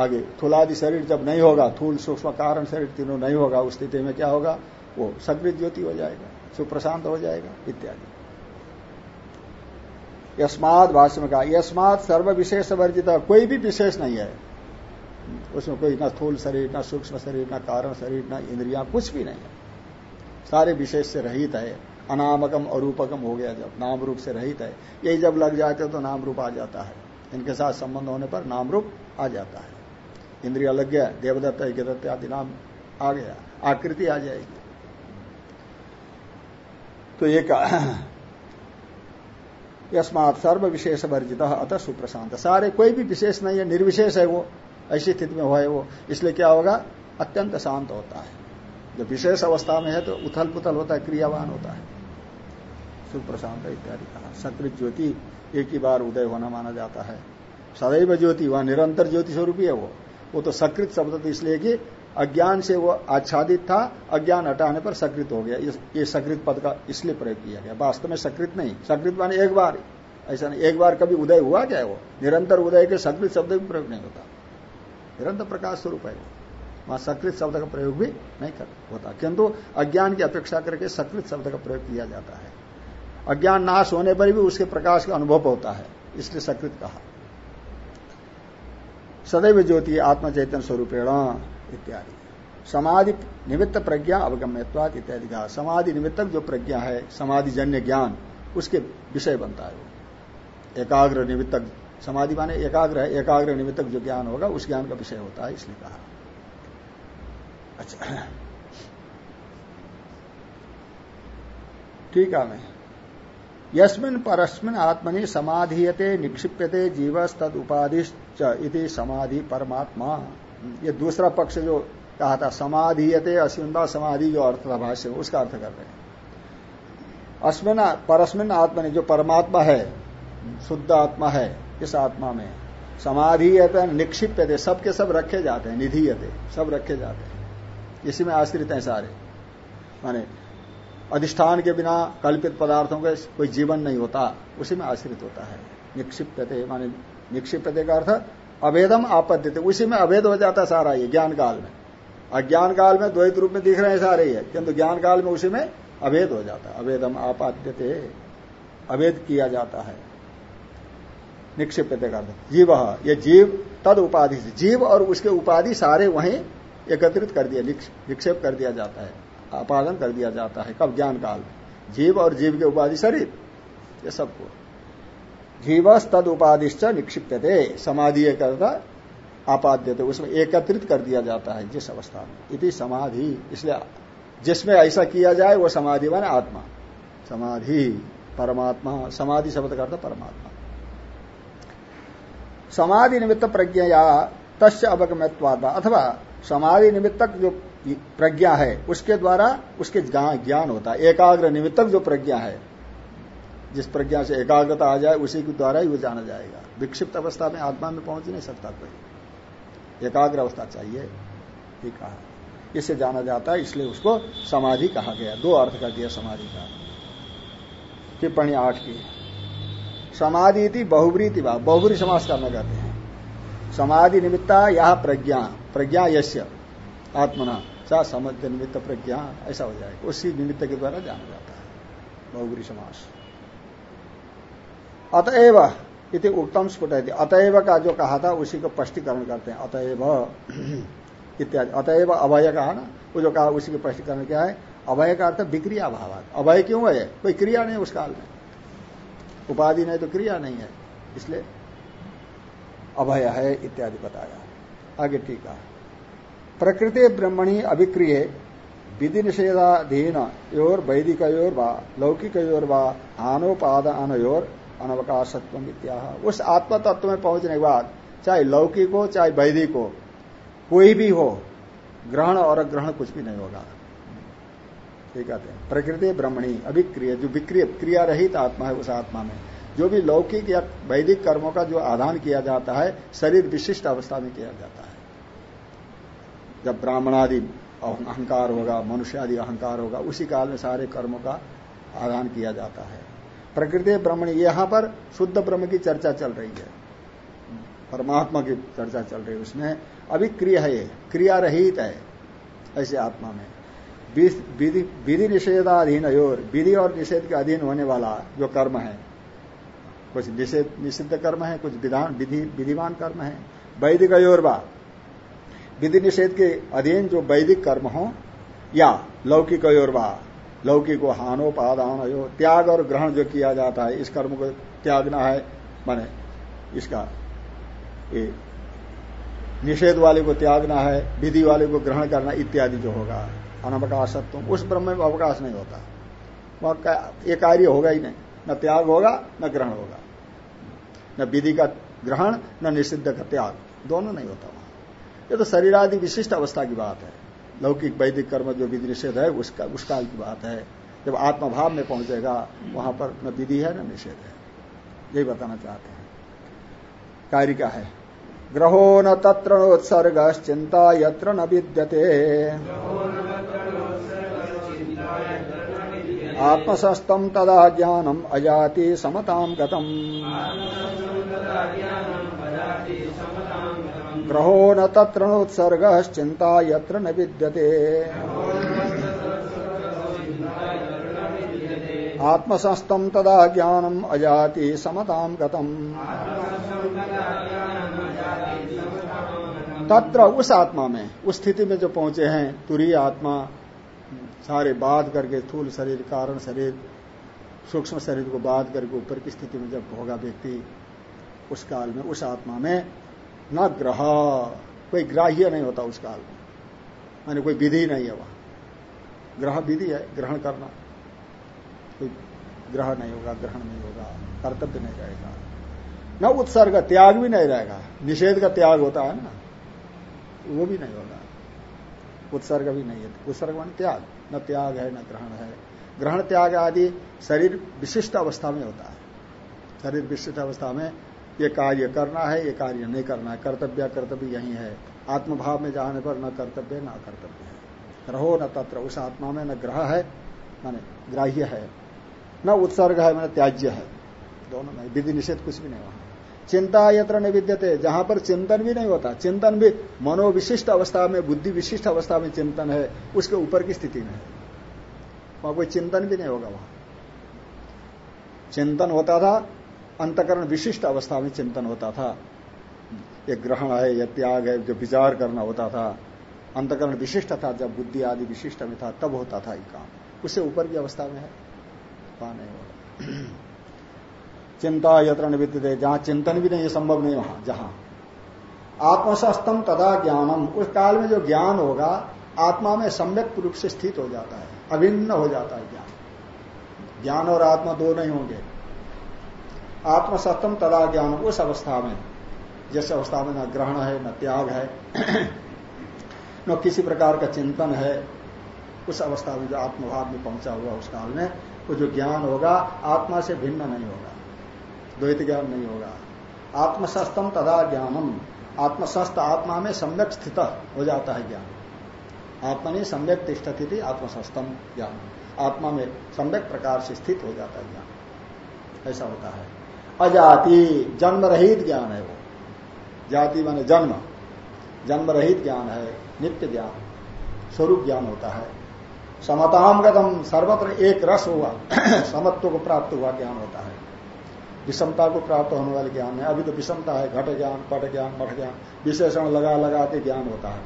आगे थूलादि शरीर जब नहीं होगा थूल सूक्ष्म कारण शरीर तीनों नहीं होगा, उस स्थिति में क्या होगा? वो सकृत ज्योति हो जाएगा, सुप्रशांत हो जाएगा, इत्यादि। यस्मात भाष्य में कहा यस्मात सर्व विशेष वर्जित कोई भी विशेष नहीं है। उसमें कोई ना स्थूल शरीर, ना सूक्ष्म शरीर, ना कारण शरीर, ना इंद्रिया, कुछ भी नहीं है। सारे विशेष से रहित है। अनामकम, अरूपकम हो गया जब, नाम रूप से रहित है। यही जब लग जाते तो नाम रूप आ जाता है। इनके साथ संबंध होने पर नाम रूप आ जाता है। इंद्रिया लग गया, देवदत्त दत्त आदि नाम आ गया, आकृति आ जाएगी। तो ये यस्मात सर्व विशेष वर्जित अतः सुप्रशांत सारे कोई भी विशेष नहीं है, निर्विशेष है वो, ऐसी स्थिति में हुआ है वो। इसलिए क्या होगा? अत्यंत शांत होता है। जब विशेष अवस्था में है तो उथल पुथल होता है, क्रियावान होता है। सुप्रशांत इत्यादि कहा। सकृत ज्योति, एक ही बार उदय होना माना जाता है। सदैव ज्योति, वह निरंतर ज्योति स्वरूप है वो। वो तो सकृत शब्द तो इसलिए कि अज्ञान से वो आच्छादित था, अज्ञान हटाने पर सकृत हो गया। ये सकृत पद का इसलिए प्रयोग किया गया। वास्तव में सकृत नहीं। सकृत माने एक बार। ऐसा नहीं, एक बार कभी उदय हुआ क्या है वो? निरंतर उदय के सकृत शब्द भी प्रयोग नहीं होता। निरंतर प्रकाश स्वरूप है वो। वहाँ सकृत शब्द का प्रयोग भी नहीं कर, होता। किंतु अज्ञान की अपेक्षा करके सकृत शब्द का प्रयोग किया जाता है। अज्ञान नाश होने पर भी उसके प्रकाश का अनुभव होता है, इसलिए सकृत कहा। सदैव ज्योति आत्म चैतन्य स्वरूपेण। इत्यादि। समाधि निमित्त प्रज्ञा अवगम्यवाद इत्यादि कहा। समाधि निमित्तक जो प्रज्ञा है समाधि जन्य ज्ञान, उसके विषय बनता है एकाग्र निमित्तक, समाधि माने एकाग्र है, एकाग्र निमित्तक जो ज्ञान होगा, उस ज्ञान का विषय होता है, इसलिए कहा। अच्छा। ठीक है मैं यस्मिन परस्मिन आत्मनि समाधीयते, निक्षिप्यते जीवस तद उपाधि समाधि परमात्मा। ये दूसरा पक्ष जो कहा था, समाधीयते अश्विनदा समाधि जो अर्थ था भाष्य उसका अर्थ कर रहे हैं। अश्विन परस्मिन आत्मा ने जो परमात्मा है, शुद्ध आत्मा है, इस आत्मा में समाधि है निक्षिप्य थे सबके सब रखे जाते हैं निधि सब रखे जाते हैं। इसी में आश्रित हैं सारे। माने, अधिष्ठान के बिना कल्पित पदार्थों का कोई जीवन नहीं होता, उसी में आश्रित होता है। निक्षिप्यते, माने निक्षिप्यते का अर्थ अभेदम आपद्यते। उसी में अभेद हो जाता सारा ये ज्ञान काल में। अज्ञान काल में द्वैत रूप में दिख रहे हैं सारे ही किंतु ज्ञान काल में उसी में अभेद हो जाता है। अभेदम आपाद्यते। अभेद किया जाता है। निक्षिप्यते का जीव, ये जीव तद उपाधि से, जीव और उसके उपाधि सारे वहीं एकत्रित कर दिया निक्षेप कर दिया जाता है। आपादन कर दिया जाता है कब? ज्ञान काल में। जीव और जीव के उपाधि शरीर, ये सबको। जीवस तद उपाधिश्च निक्षिप्यते। समाधि करता आपाद्य थे उसमें एकत्रित कर दिया जाता है जिस अवस्था में। इति समाधि। इसलिए जिसमें ऐसा किया जाए, वो समाधि माने आत्मा। समाधि, परमात्मा। समाधि शब्द करता परमात्मा। समाधि निमित्त प्रज्ञा तस्य अवगम्यवाद अथवा समाधि निमित्तक जो प्रज्ञा है, उसके द्वारा उसके ज्ञान होता है। एकाग्र निमित्तक जो प्रज्ञा है जिस प्रज्ञा से एकाग्रता आ जाए, उसी के द्वारा ही वो जाना जाएगा। विक्षिप्त अवस्था में आत्मा में पहुँच नहीं सकता कोई। एकाग्र अवस्था चाहिए ही कहा। इससे जाना जाता है, इसलिए उसको समाधि कहा गया। दो अर्थ कर दिया समाधि का। टिप्पणी आठ की। समाधि थी बहुब्री भाव बहुबरी समास करना कहते हैं। समाधि निमित्ता यह प्रज्ञा प्रज्ञा यश्य आत्मना, सा समझ निमित्त प्रज्ञा, ऐसा हो जाएगा। उसी निमित्त के द्वारा जाना जाता है। बहुबरी समास। अतएव इति उत्तम स्फुट अतएव का जो कहा था, उसी को स्पष्टीकरण करते हैं। अतएव इत्यादि। अतएव अभय कहा ना? वो जो कहा, उसी का स्पष्टीकरण क्या है। अभय का अर्थ विक्रिया भाव अभय क्यों है? कोई क्रिया नहीं उस काल में। उपाधि नहीं तो क्रिया नहीं है। इसलिए अभय है इत्यादि बताया। आगे ठीक है प्रकृति ब्रह्मणी अभिक्रिय विधि निषेधाधीन योर वैदिकोर व लौकिकोर व आनोपादानयोर अनवकाशत्व इत्या उस आत्म तत्व में पहुँचने के बाद, चाहे लौकिक हो, चाहे वैदिक हो, कोई भी हो, ग्रहण और ग्रहण कुछ भी नहीं होगा। ठीक कहते हैं, प्रकृति ब्रह्मणी, अभिक्रिय, जो विक्रिय, क्रिया रहित आत्मा है उस आत्मा में। जो भी लौकिक या वैदिक कर्मों का जो आधान किया जाता है, शरीर विशिष्ट अवस्था में किया जाता है। जब ब्राह्मणादि अहंकार होगा मनुष्य आदि अहंकार होगा, उसी काल में सारे कर्मों का आधान किया जाता है। प्रकृति ब्रह्मणी, यहाँ पर शुद्ध ब्रह्म की चर्चा चल रही है। परमात्मा की चर्चा चल रही है उसमें। अभी क्रिया है क्रिया रहित है, ऐसे आत्मा में। विधि निषेधाधीन और विधि और निषेध के अधीन होने वाला जो कर्म है, कुछ निषेध, निषिद्ध कर्म है, कुछ विधान, विधि विधिमान कर्म है। वैदिक योरवा विधि निषेध के अधीन जो वैदिक कर्म हो, या लौकिक योरवा लौकिक को हानोपादान यो त्याग और ग्रहण जो किया जाता है, इस कर्म को त्यागना है, माने इसका ये निषेध वाले को त्यागना है, विधि वाले को ग्रहण करना इत्यादि जो होगा। अनवकाशत्व, उस ब्रह्म में अवकाश नहीं होता। वह ये कार्य होगा ही नहीं। न त्याग होगा, न ग्रहण होगा। न विधि का ग्रहण, न निषिद्ध का त्याग। दोनों नहीं होता वहाँ। ये तो शरीर आदि विशिष्ट अवस्था की बात है। लौकिक वैदिक कर्म जो विधि निषेध है, उसका उस काल की बात है। जब आत्मभाव में पहुंचेगा, वहाँ पर न विधि है, न निषेध है। यही बताना चाहते हैं। कार्य क्या है? ग्रहो न तत्र नोत्सर्ग चिंता यत्र न विद्यते। आत्मसस्तम तदा ज्ञानम अजाति समताम गतम। ग्रहो न तत्र चिंता यत्र न विद्यते। आत्मसंस्तम तदा ज्ञानम अजाति समताम गतम। तत्र उस आत्मा में, उस स्थिति में जो पहुँचे हैं, तुरी आत्मा, सारे बाध करके स्थूल शरीर, कारण शरीर, सूक्ष्म शरीर को बाध करके ऊपर की स्थिति में जब होगा व्यक्ति, उस काल में, उस आत्मा में न ग्रह, कोई ग्राह्य नहीं होता उस काल में। माने कोई विधि नहीं है वहाँ। ग्रह विधि है, ग्रहण करना। कोई ग्रह नहीं होगा, ग्रहण नहीं होगा, कर्तव्य नहीं रहेगा। न उत्सर्ग, त्याग भी नहीं रहेगा। निषेध का त्याग होता है ना, वो भी नहीं होगा। उत्सर्ग भी नहीं है। उत्सर्ग मान त्याग। न त्याग है, न ग्रहण है। ग्रहण, त्याग आदि शरीर विशिष्ट अवस्था में होता है। शरीर विशिष्ट अवस्था में ये कार्य करना है, ये कार्य नहीं करना है। कर्तव्य कर्तव्य यही है। आत्मभाव में जाने पर न कर्तव्य न कर्तव्य है। ग्रहो न तत्र, उस आत्मा में न ग्रह है, माने ग्राह्य है। न उत्सर्ग है, मैंने त्याज्य है। दोनों में विधि निषेध कुछ भी नहीं वहाँ। चिंता यत्र निविद्यते। जहाँ पर चिंतन भी नहीं होता, चिंतन भी मनोविशिष्ट अवस्था में बुद्धि विशिष्ट अवस्था में चिंतन है, उसके ऊपर की स्थिति में है। वहाँ कोई चिंतन भी नहीं होगा वहाँ। चिंतन होता था अंतकरण विशिष्ट अवस्था में चिंतन होता था। ये ग्रहण है यह त्याग है जो विचार करना होता था। अंतकरण विशिष्ट था, जब बुद्धि आदि विशिष्ट में था, तब होता था ये काम। उससे ऊपर की अवस्था में है। चिंता यत्र निवृत्त थे जहाँ चिंतन भी नहीं है, संभव नहीं वहाँ, जहाँ। आत्मसस्तम तदा ज्ञानम। उस काल में जो ज्ञान होगा, आत्मा में सम्यक रूप से स्थित हो जाता है। अभिन्न हो जाता है ज्ञान। ज्ञान और आत्मा दो नहीं होंगे। आत्मसत्तम तदा ज्ञान उस अवस्था में। जिस अवस्था में न ग्रहण है, न त्याग है, न किसी प्रकार का चिंतन है, उस अवस्था में जो आत्मभाव में पहुँचा हुआ उस काल में, वो जो ज्ञान होगा, आत्मा से भिन्न नहीं होगा, द्वैत ज्ञान नहीं होगा। आत्मसस्तम तदा ज्ञानम आत्मसस्त आत्मा में सम्यक स्थित हो जाता है ज्ञान। आत्मा ने सम्यक तिष्ठती थी आत्मसस्तम ज्ञान। आत्मा में सम्यक प्रकार से स्थित हो जाता है ज्ञान। ऐसा होता है। अजाति जन्म रहित ज्ञान है वो। जाति माने जन्म। जन्म रहित ज्ञान है, नित्य ज्ञान। स्वरूप ज्ञान होता है। समताम गतम सर्वत्र एक रस हुआ। समत्व को प्राप्त हुआ ज्ञान होता है। विषमता को प्राप्त होने वाले ज्ञान है। अभी तो विषमता है। घट ज्ञान, पट ज्ञान, मठ ज्ञान। विशेषण लगा लगा के ज्ञान होता है।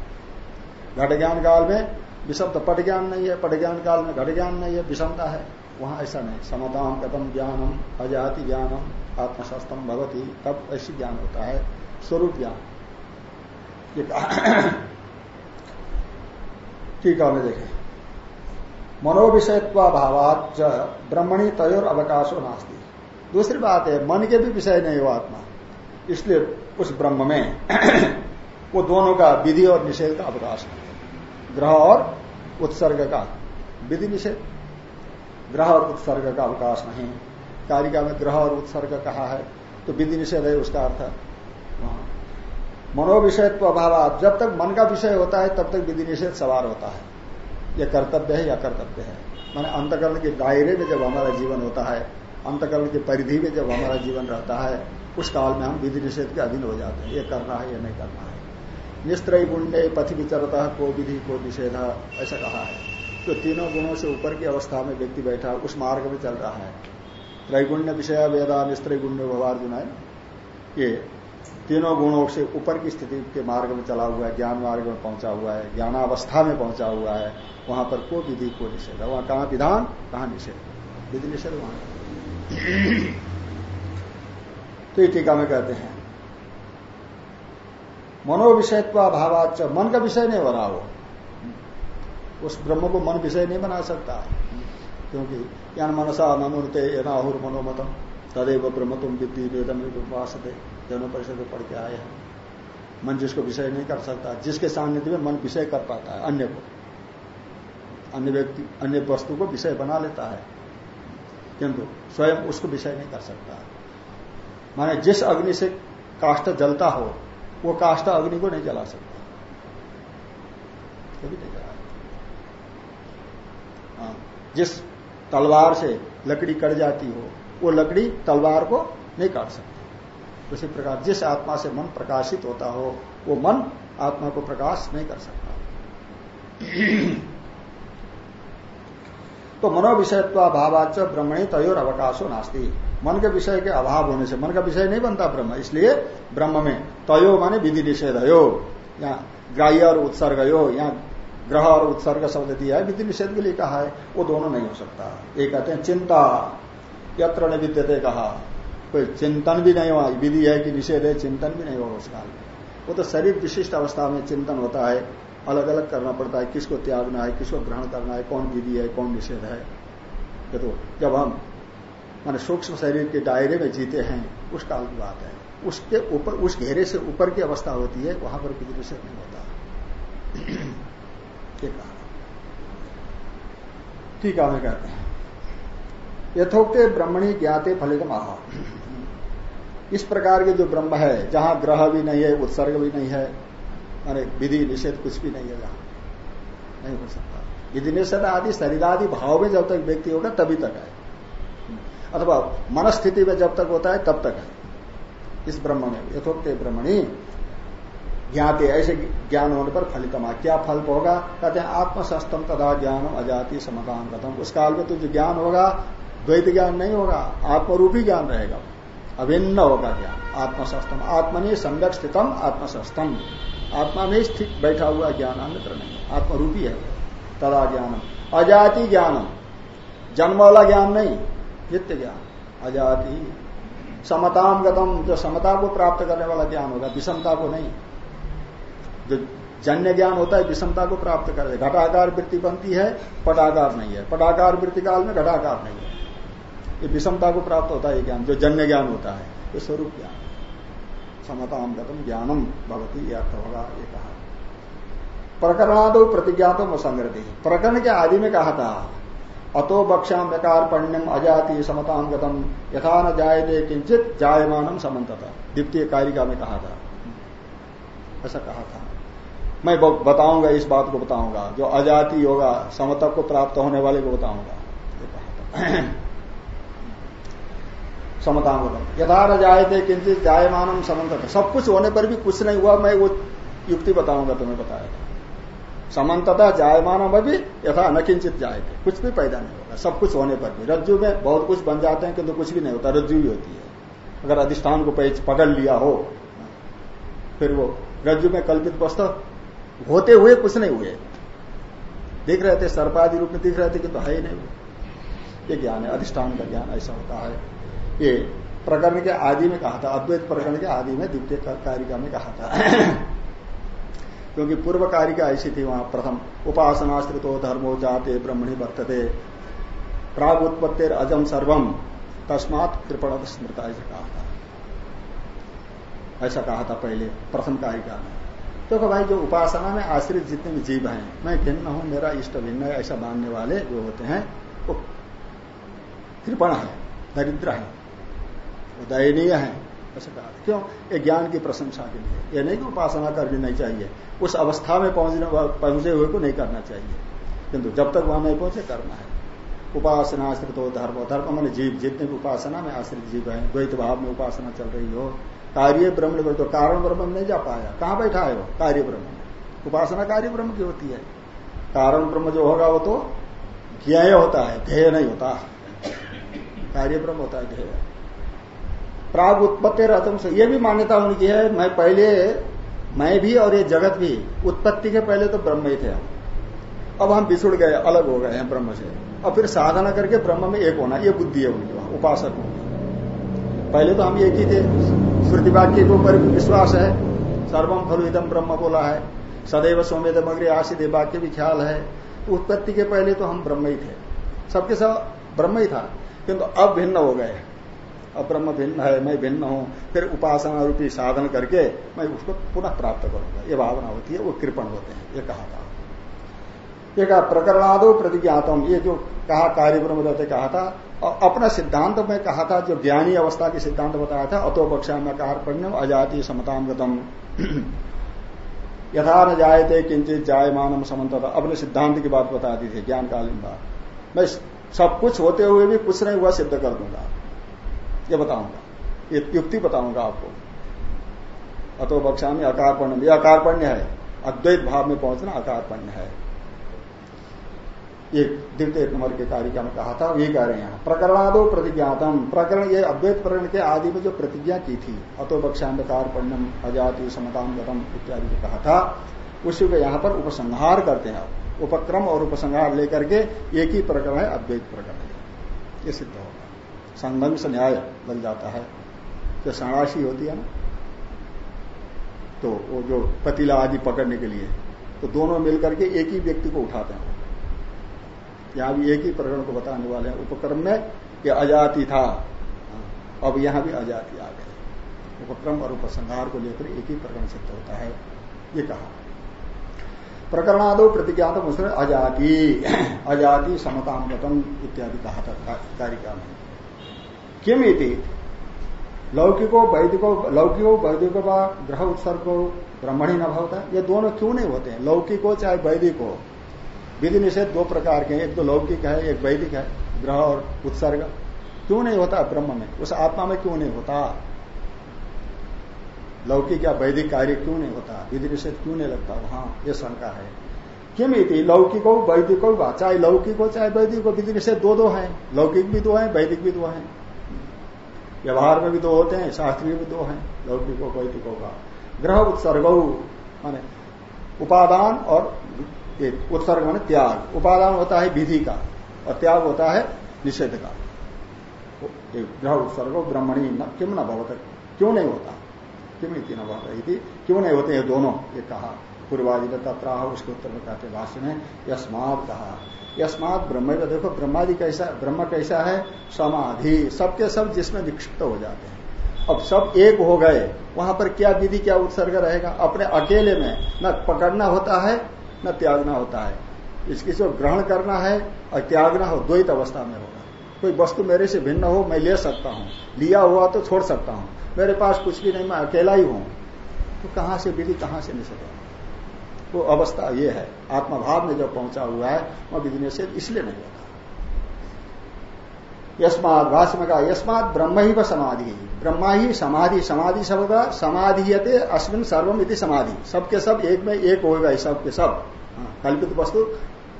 घट ज्ञान काल में विषम तो पट ज्ञान नहीं है। पट ज्ञान काल में घट ज्ञान नहीं है। विषमता है। वहाँ ऐसा नहीं। समताम कदम ज्ञानम, अजाति ज्ञानम। आत्मशास्त्रम भगवती तब ऐसी ज्ञान होता है, स्वरूप ज्ञान। ठीक है देखे। मनोविषयत्वाभावाच ब्रह्मणी तयोर अवकाशो नास्ती। दूसरी बात है, मन के भी विषय नहीं हो आत्मा। इसलिए उस ब्रह्म में वो दोनों का विधि और निषेध का अवकाश है। ग्रह और उत्सर्ग का विधि निषेध। ग्रह और उत्सर्ग का अवकाश नहीं। कारिका में ग्रह और उत्सर्ग कहा है? तो विधि निषेध है उसका अर्थ। मनोविषयत्व अभाव। जब तक मन का विषय होता है, तब तक विधि निषेध सवार होता है। यह कर्तव्य है या कर्तव्य है? माने अंतकरण के दायरे में जब हमारा जीवन होता है, अंतकरण की परिधि में जब हमारा जीवन रहता है, उस काल में हम विधि निषेध के अधीन हो जाते हैं। ये करना है या नहीं करना है? निस्त्रय गुण्य पथि विचरता को विधि को निषेध ऐसा कहा है। तो तीनों गुणों से ऊपर की अवस्था में व्यक्ति बैठा, उस मार्ग में चल रहा है। त्रैगुण्य विषय वेदा निस्त्रय गुण्य भवार्जुन है ये तीनों गुणों से ऊपर की स्थिति के मार्ग में चला हुआ है, ज्ञान मार्ग में पहुँचा हुआ है, ज्ञानावस्था में पहुँचा हुआ है, वहाँ पर को विधि को निषेध। है वहाँ कहा विधान, कहा निषेध? विधि निषेध वहाँ तो ये टीका में कहते हैं मनोविषयत्वाभावाच मन का विषय नहीं बना वो। उस ब्रह्म को मन विषय नहीं बना सकता, क्योंकि ज्ञान मनसा नमुनते नाहुर मनोमतम तदेव ब्रह्म तुम विद्धि वेदम उपासते दोनों परिषद पढ़ के आए हैं। मन जिसको विषय नहीं कर सकता जिसके सान्निध्य में मन विषय कर पाता है अन्य को। अन्य व्यक्ति अन्य वस्तु को विषय बना लेता है। किंतु स्वयं उसको विषय नहीं कर सकता। माने जिस अग्नि से काष्ट जलता हो वो काष्ट अग्नि को नहीं जला सकता। कभी नहीं जला हाँ, जिस तलवार से लकड़ी कट जाती हो, वो लकड़ी तलवार को नहीं काट सकती। उसी प्रकार जिस आत्मा से मन प्रकाशित होता हो, वो मन आत्मा को प्रकाश नहीं कर सकता। तो मनोविषयत्व अभावाच ब्रह्मणी तयोर अवकाशो नास्ती। मन के विषय के अभाव होने से, मन का विषय नहीं बनता ब्रह्म, इसलिए ब्रह्म में तयो माने विधि निषेध या ग्राह्य और उत्सर्ग हो या ग्रह और उत्सर्ग शब्द दिया है, विधि निषेध के लिए कहा है, वो दोनों नहीं हो सकता। ये कहते हैं, चिंता। यत्र ने विद्यते कहा। कोई चिंतन भी नहीं हुआ, विधि है कि निषेध है, चिंतन भी नहीं होगा उस काल में। वो तो शरीर विशिष्ट अवस्था में चिंतन होता है अलग अलग करना पड़ता है, किसको त्यागना है, किसको ग्रहण करना है, कौन विधि है, कौन निषेध है। तो जब हम, मान सूक्ष्म शरीर के दायरे में जीते हैं, उस काल की बात है। उसके ऊपर, उस घेरे से ऊपर की अवस्था होती है, वहाँ पर विधि निषेध नहीं होता। ये कहा ठीक है कहते हैं। यथोक्त ब्रह्मणी ज्ञाते फलित महा इस प्रकार के जो ब्रह्म है, जहाँ ग्रह भी नहीं है, उत्सर्ग भी नहीं है, माने विधि निषेध कुछ भी नहीं है जहाँ नहीं हो सकता। विधि निषेध आदि, शरीर आदि भाव में जब तक व्यक्ति होगा, तभी तक है। अथवा मनस्थिति में जब तक होता है, तब तक है। इस ब्रह्म में। यथोक्त ब्रह्मणी ज्ञाते, ऐसे ज्ञान होने पर फलितमा। क्या फल होगा? कहते हैं आत्मसस्तम तथा ज्ञानम अजाति समताम कथम उस काल में तो जो ज्ञान होगा, द्वैत ज्ञान नहीं होगा, आत्मरूपी ज्ञान रहेगा। अभिन्न होगा ज्ञान आत्मसस्तम आत्मनि सम्यक स्थितम आत्मसस्तम आत्मा में स्थित बैठा हुआ ज्ञान अन्यत्र नहीं, आत्मरूपी है तदा ज्ञानम। अजाति ज्ञानम। जन्म वाला ज्ञान नहीं, नित्य ज्ञान। अजाति। समताम गतम। जो समता को प्राप्त करने वाला ज्ञान होगा, विषमता को नहीं। जो जन्य ज्ञान होता है, विषमता को प्राप्त कर घटाकार वृत्ति बनती है, पटाकार नहीं है। पटाकार वृत्ति काल में घटाकार नहीं है। ये विषमता को प्राप्त होता है ज्ञान, जो जन्य ज्ञान होता है, ये स्वरूप ज्ञान। समताम ज्ञानम भगवती ये अर्थ होगा, ये कहा। प्रकरणादो प्रतिज्ञातम संग्रति प्रकरण के आदि में कहा था, अतो बक्षाम यकार पण्यम अजाति समताम गतम यथा न जायते किंचित जायमानम समन्तता। द्वितीय कारिका में कहा था। ऐसा कहा था। मैं बताऊँगा, इस बात को बताऊँगा, जो अजाति होगा समता को प्राप्त होने वाले को बताऊँगा। ये कहा था। समतांगतम यथा न जायते किंचित जायमानम समन्त सब कुछ होने पर भी कुछ नहीं हुआ, मैं वो युक्ति बताऊँगा, तुम्हें बताया था। समन्तता जायमान भी यथा न किंचित जायते। कुछ भी पैदा नहीं होगा। सब कुछ होने पर भी। रज्जु में बहुत कुछ बन जाते हैं, किंतु कुछ भी नहीं होता। रज्जु भी होती है। अगर अधिष्ठान को पकड़ लिया हो, फिर वो रज्जु में कल्पित वस्तु होते हुए कुछ नहीं हुए। दिख रहे थे, सर्पादि रूप में दिख रहे थे कि तो है ही नहीं। ये ज्ञान है, अधिष्ठान का ज्ञान ऐसा होता है। ये प्रकरण के आदि में कहा था, अद्वैत प्रकरण के आदि में द्वितीय कारिका में कहा था। क्योंकि पूर्व कारिका ऐसी थी वहाँ प्रथम, उपासनाश्रित धर्मो जाते ब्रह्मणी वर्तते। प्राग उत्पत्तिर अजम सर्वम, तस्मात कृपण स्मृता ऐसा कहा था। ऐसा कहा था पहले, प्रथम कारिका में। तो भाई, जो उपासना में आश्रित जितने भी जीव हैं, मैं भिन्न हूँ, मेरा इष्ट भिन्न है, ऐसा मानने वाले जो होते हैं, वो कृपण है, दरिद्र है, वो दयनीय है, ऐसा कहा। क्यों? ये ज्ञान की प्रशंसा के लिए। ये नहीं कि उपासना करनी नहीं चाहिए। उस अवस्था में पहुँचने पहुँचे हुए को नहीं करना चाहिए। किंतु जब तक वहाँ नहीं पहुँचे, करना है। उपासना आश्रित हो, धर्म धर्म मान जीव, जितने भी उपासना में आश्रित जीव है, द्वैत भाव में उपासना चल रही हो कार्य ब्रह्म तो कारण ब्रह्म नहीं जा पाया। कहाँ बैठा है वो? कार्य ब्रह्म में उपासना कार्य ब्रह्म की होती है। कारण ब्रह्म जो होगा वो तो ज्ञेय होता है, ध्येय नहीं होता। कार्य ब्रह्म होता है, ध्येय। प्राग उत्पत्ति रहतम से ये भी मान्यता उनकी है, मैं पहले, मैं भी और ये जगत भी, उत्पत्ति के पहले तो ब्रह्म ही थे हम। अब हम बिछुड़ गए, अलग हो गए हैं ब्रह्म से। और फिर साधना करके ब्रह्म में एक होना, ये बुद्धि है उनकी, उपासक होगी पहले तो हम एक ही थे। श्रुति वाक्य के ऊपर विश्वास है। सर्वम फलु इदम ब्रह्म बोला है। सदैव सोमेद मग्रे आशिद वाक्य भी ख्याल है। उत्पत्ति के पहले तो हम ब्रह्म ही थे। सबके सब ब्रह्म ही था, किंतु अब भिन्न हो गए अब ब्रह्म भिन्न है, मैं भिन्न हूँ, फिर उपासना रूपी साधन करके मैं उसको पुनः प्राप्त करूँगा। ये भावना होती है, वो कृपण होते हैं, ये कहा था। ये कहा, प्रकरणादो प्रतिज्ञातम। ये जो कहा कार्य ब्रह्म कहा था, और अपना सिद्धांत में कहा था, जो ज्ञानी अवस्था के सिद्धांत बताया था अतो बक्षा में कार्पण्यम अजाति समताम गतम यथा न जायते किंचित जायमानम समन्त अपने सिद्धांत की बात बता दी थी, ज्ञानकालीन बात। मैं सब कुछ होते हुए भी कुछ नहीं हुआ, सिद्ध कर दूँगा। ये बताऊँगा। ये युक्ति बताऊँगा आपको। अतो बक्षा में अकारपण्य अकारपण्य है। अद्वैत भाव में पहुँचना अकारपण्य है। ये द्वितीय नंबर के कारिका में कहा था, ये कह रहे हैं प्रकरणादो प्रतिज्ञातम। प्रकरण ये अद्वैत प्रकरण के आदि में जो प्रतिज्ञा की थी, अतो बक्षांधकार पण्यम अजाति समताम गतम इत्यादि जो कहा था, उसी को यहाँ पर उपसंहार करते हैं। उपक्रम और उपसंहार लेकर के एक ही प्रकरण है, अद्वैत प्रकरण ये सिद्ध होगा। संगम से न्याय बन जाता है। जो सणाशी होती है ना तो वो जो पतीला आदि पकड़ने के लिए तो दोनों मिलकर के एक ही व्यक्ति को उठाते हैं। यहाँ भी एक ही प्रकरण को बताने वाले हैं। उपक्रम में ये अजाति था। अब यहाँ भी अजाति आ गए उपक्रम और उपसंहार को लेकर एक ही प्रकरण सिद्ध होता है। ये कहा। प्रकरणादो प्रतिज्ञात उसने अजाति अजाति समतामगतम इत्यादि कहा था कारिका में। किम इति? लौकिको, वैदिको लौकिको, वैदिको व ग्रह उत्सर्ग, ब्रह्मणी न भवता। ये दोनों क्यों नहीं होते हैं? लौकिको चाहे वैदिक। हो विधि निषेध दो प्रकार के हैं। एक तो लौकिक है, एक वैदिक है, ग्रह और उत्सर्ग। क्यों नहीं होता? ब्रह्म में। उस आत्मा में क्यों नहीं होता? लौकिक या वैदिक कार्य क्यों नहीं होता? विधि निषेध क्यों नहीं लगता? वहाँ ये शंका है। किम इति? वैदिक वैदिको चाहे लौकिक हो चाहे वैदिक हो विधि निषेध दो दो है। लौकिक भी दो है, वैदिक भी दो है। व्यवहार में भी दो होते हैं शास्त्रीय भी दो है। हो वैदिक होगा ग्रह उत्सर्ग, माने उपादान और उत्सर्ग मान त्याग, उपादान होता है विधि का, और त्याग होता है निषेध का। ग्रह उत्सर्ग ब्रह्मणी न, किम न भवत, क्यों नहीं होता? किम इति न भवत क्यों नहीं होते ये दोनों? ये कहा, पूर्वादि ने तत्राह उसके उत्तर में कहते भाष्य में, यस्मात कहा। यस्मात ब्रह्म देखो, ब्रह्मादि कैसा, ब्रह्म कैसा है? समाधि, सबके सब जिसमें विक्षिप्त हो जाते हैं। अब सब एक हो गए, वहाँ पर क्या विधि, क्या उत्सर्ग रहेगा? अपने अकेले में, न, पकड़ना होता है न त्यागना होता है। इसकी जो ग्रहण करना है और त्यागना हो, द्वैत अवस्था में होगा। कोई वस्तु मेरे से भिन्न हो, मैं ले सकता हूँ। लिया हुआ तो छोड़ सकता हूँ। मेरे पास कुछ भी नहीं, मैं अकेला ही हूँ। तो कहाँ से विधि कहाँ से नहीं निषेध वो अवस्था ये है। आत्मभाव में जब पहुँचा हुआ है, वह विधि इसलिए नहीं होता। यस्मात भाष्य में कहा ब्रह्म ही व समाधि ब्रह्मा ही समाधि समाधि शब्द समाधियते अश्विन सर्वम इति समाधि। सबके सब एक में एक होगा सब के सब। हाँ, कल्पित वस्तु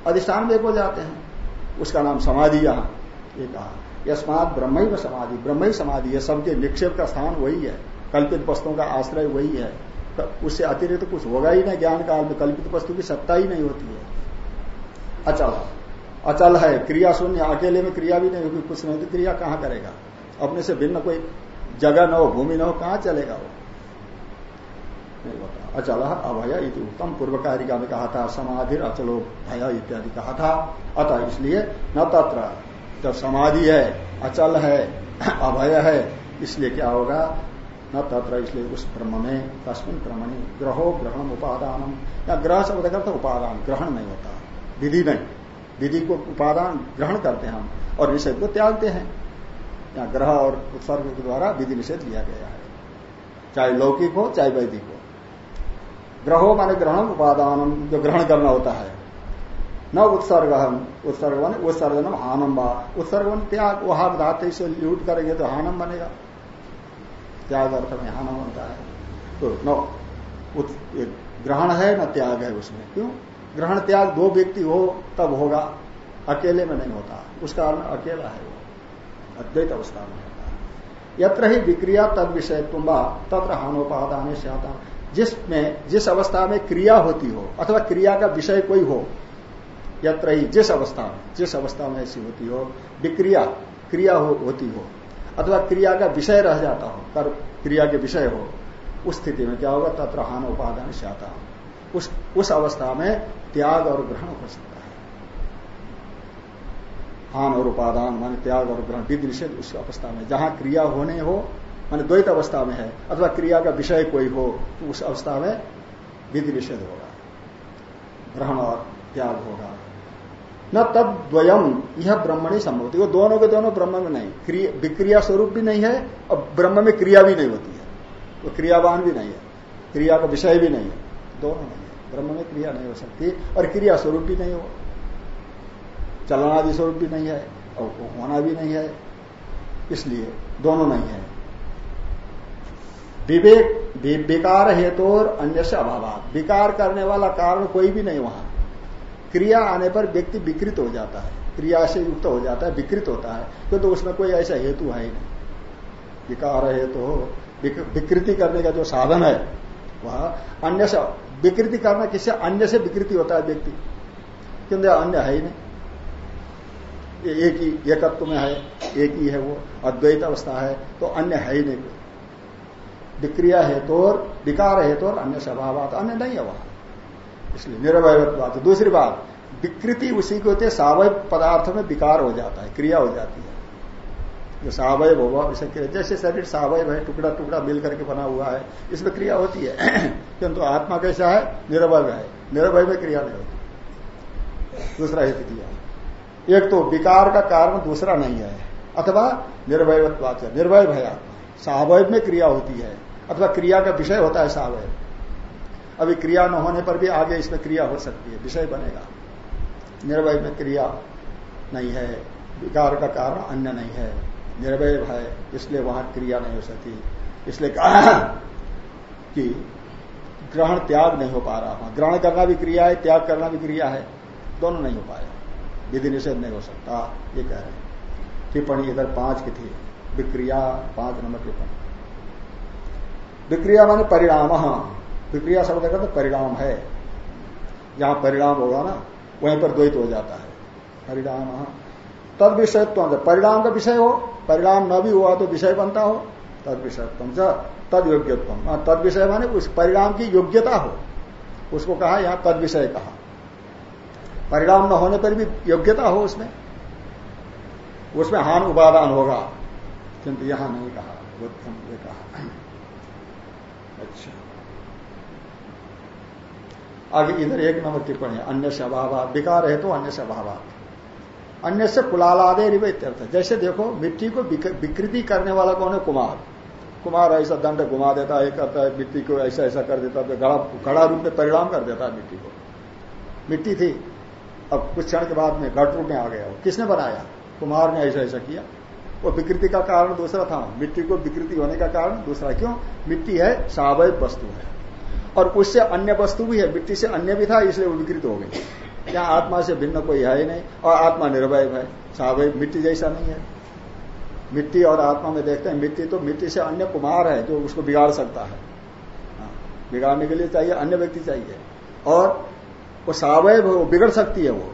अधिष्ठान में एक हो जाते हैं। उसका नाम समाधि यहाँ ये कहा। यस्मात ब्रह्म ही समाधि ब्रह्म ही समाधि है सबके निक्षेप का स्थान वही है। कल्पित वस्तुओं का आश्रय वही है। तो उससे अतिरिक्त कुछ होगा ही नहीं ज्ञान काल में। कल्पित वस्तु की सत्ता ही नहीं होती है। अचल। अचल है। क्रिया शून्य। अकेले में क्रिया भी नहीं होगी। कुछ नहीं तो क्रिया कहाँ करेगा? अपने से भिन्न कोई जगह न हो, भूमि न हो, कहाँ चलेगा वो? नहीं होता। अचल अभय इति उत्तम। पूर्व कारिका में कहा था समाधि अचलो भय इत्यादि कहा था। अतः इसलिए न तत्र जब समाधि है, अचल है, अभय है, इसलिए क्या होगा? न तत्र, इसलिए उस ब्रह्म में, तस्मिन ब्रह्मणि, ग्रहो ग्रहण उपादान या ग्रह शब्द करते उपादान, ग्रहण नहीं होता। विधि नहीं। विधि को उपादान ग्रहण करते हैं हम, और विषय को त्यागते हैं। या ग्रह और उत्सर्ग के द्वारा विधि निषेध लिया गया है। चाहे लौकिक हो, चाहे वैदिक हो। ग्रहो माने ग्रहण उपादान जो ग्रहण करना होता है। न उत्सर्ग हम उत्सर्ग मान उत्सर्ग न हानम बा उत्सर्ग त्याग वहाँ धाते से लूट करेंगे तो हानम बनेगा। त्याग अर्थ में हानम बनता है। तो न ग्रहण है, न त्याग है उसमें। क्यों? ग्रहण, त्याग दो व्यक्ति हो, तब होगा। अकेले में नहीं होता। उसका अकेला है अद्वैत अवस्था में। होता है यत्र ही विक्रिया तद विषय तुम्बा तत्र हानोपादान आता जिसमें जिस अवस्था में क्रिया होती हो अथवा क्रिया का विषय कोई हो यत्र ही जिस अवस्था में जिस अवस्था में ऐसी होती हो विक्रिया क्रिया हो, होती हो अथवा क्रिया का विषय रह जाता हो कर क्रिया के विषय हो उस स्थिति में क्या होगा? तत्र हान उपादान से आता उस उस अवस्था में त्याग और ग्रहण हो सकता हान और उपादान, माने, त्याग और ग्रहण, विधि निषेध उस अवस्था में। जहाँ क्रिया होने हो, माने द्वैत अवस्था में है, अथवा क्रिया का विषय कोई हो तो उस अवस्था में विधि निषेध होगा, ग्रहण और त्याग होगा। न तब द्वयम, यह ब्रह्मणी संभवती वो दोनों के दोनों ब्रह्म में नहीं। विक्रिया स्वरूप भी नहीं है, और ब्रह्म में क्रिया भी नहीं होती है। वो क्रियावान भी नहीं है। क्रिया का विषय भी नहीं है। दोनों नहीं है। ब्रह्म में क्रिया नहीं हो सकती, और क्रिया स्वरूप भी नहीं हो। चलनादि स्वरूप भी नहीं है और होना भी नहीं है, इसलिए दोनों नहीं है। विवेक विकार हेतु और अन्य से अभाव विकार करने वाला कारण कोई भी नहीं वहाँ। क्रिया आने पर व्यक्ति विकृत हो जाता है। क्रिया से युक्त हो जाता है, विकृत होता है, क्योंकि तो उसमें कोई ऐसा हेतु है ही नहीं। विकार हेतु हो विकृति करने का जो साधन है, वह अन्य से, विकृति करना किससे? अन्य से विकृति होता है व्यक्ति। किंतु अन्य है ही नहीं। एक ही, एकत्व में है, एक ही है वो, अद्वैत अवस्था है तो अन्य है ही नहीं विक्रिया है तो और विकार है तो और अन्य स्वभाव अन्य नहीं है वहाँ। इसलिए निरवयत्वाद दूसरी बात, विकृति उसी को होती सावय पदार्थ में विकार हो जाता है, क्रिया हो जाती है। जो सावय होगा उसे क्रिया, जैसे शरीर सावय है, टुकड़ा टुकड़ा मिल करके बना हुआ है, इसमें क्रिया होती है। किंतु आत्मा कैसा है? निरवय है। निरवय में क्रिया नहीं होती। दूसरा हित किया एक तो विकार का कारण दूसरा नहीं है, अथवा निर्भयत्वाच निर्भय भया सावयव में क्रिया होती है, अथवा क्रिया का विषय होता है सावयव अभी क्रिया न होने पर भी आगे इसमें क्रिया हो सकती है, विषय बनेगा। निर्भय में क्रिया नहीं है, विकार का कारण अन्य नहीं है निर्भय है, इसलिए वहाँ क्रिया नहीं हो सकती। इसलिए कहा कि ग्रहण त्याग नहीं हो पा रहा। वहाँ ग्रहण करना भी क्रिया है, त्याग करना भी क्रिया है, दोनों नहीं हो पाया। विधि निषेध नहीं हो सकता ये कह रहे हैं। टिप्पणी इधर पाँच की थी विक्रिया पाँच नंबर टिप्पणी। विक्रिया माने परिणाम विक्रिया शब्द का तो परिणाम है। जहाँ परिणाम होगा ना वहीं पर द्वैत हो जाता है। परिणाम तद विषयत्व परिणाम का विषय हो परिणाम न भी हुआ तो विषय बनता हो तद विषयत्व तद योग्यत्व हाँ, तद विषय माने उस परिणाम की योग्यता हो। उसको कहा यहाँ तद विषय कहा। परिणाम न होने पर भी योग्यता हो उसमें। उसमें हान उपादान होगा। किंतु यहाँ नहीं कहा। ये कहा। अच्छा। आगे इधर एक नंबर टिप्पणी अन्य से अभाव विकार है तो अन्य से अभाव अन्य से कुलालादे रिवेत्यर्थ जैसे देखो, मिट्टी को विकृति करने वाला कौन है? कुमार। कुमार ऐसा दंड घुमा देता है, करता है, मिट्टी को ऐसा ऐसा कर देता है घड़ा घड़ा रूप में परिणाम कर देता है मिट्टी को। मिट्टी थी। अब कुछ क्षण के बाद में घट रूप में आ गया किसने बनाया? कुमार ने ऐसा ऐसा किया। वो विकृति का कारण दूसरा था। मिट्टी को विकृति होने का कारण दूसरा। क्यों? मिट्टी है स्वाभाविक वस्तु है। और उससे अन्य वस्तु भी है। मिट्टी से अन्य भी था इसलिए वो विकृत हो गई। क्या आत्मा से भिन्न कोई है ही नहीं। और आत्मा निर्भय है। स्वाभाविक मिट्टी जैसा नहीं है। मिट्टी और आत्मा में देखते हैं मिट्टी तो मिट्टी से अन्य कुमार है जो उसको बिगाड़ सकता है। हाँ, बिगाड़ने के लिए चाहिए अन्य व्यक्ति चाहिए। और वो सावयव वो बिगड़ सकती है वो।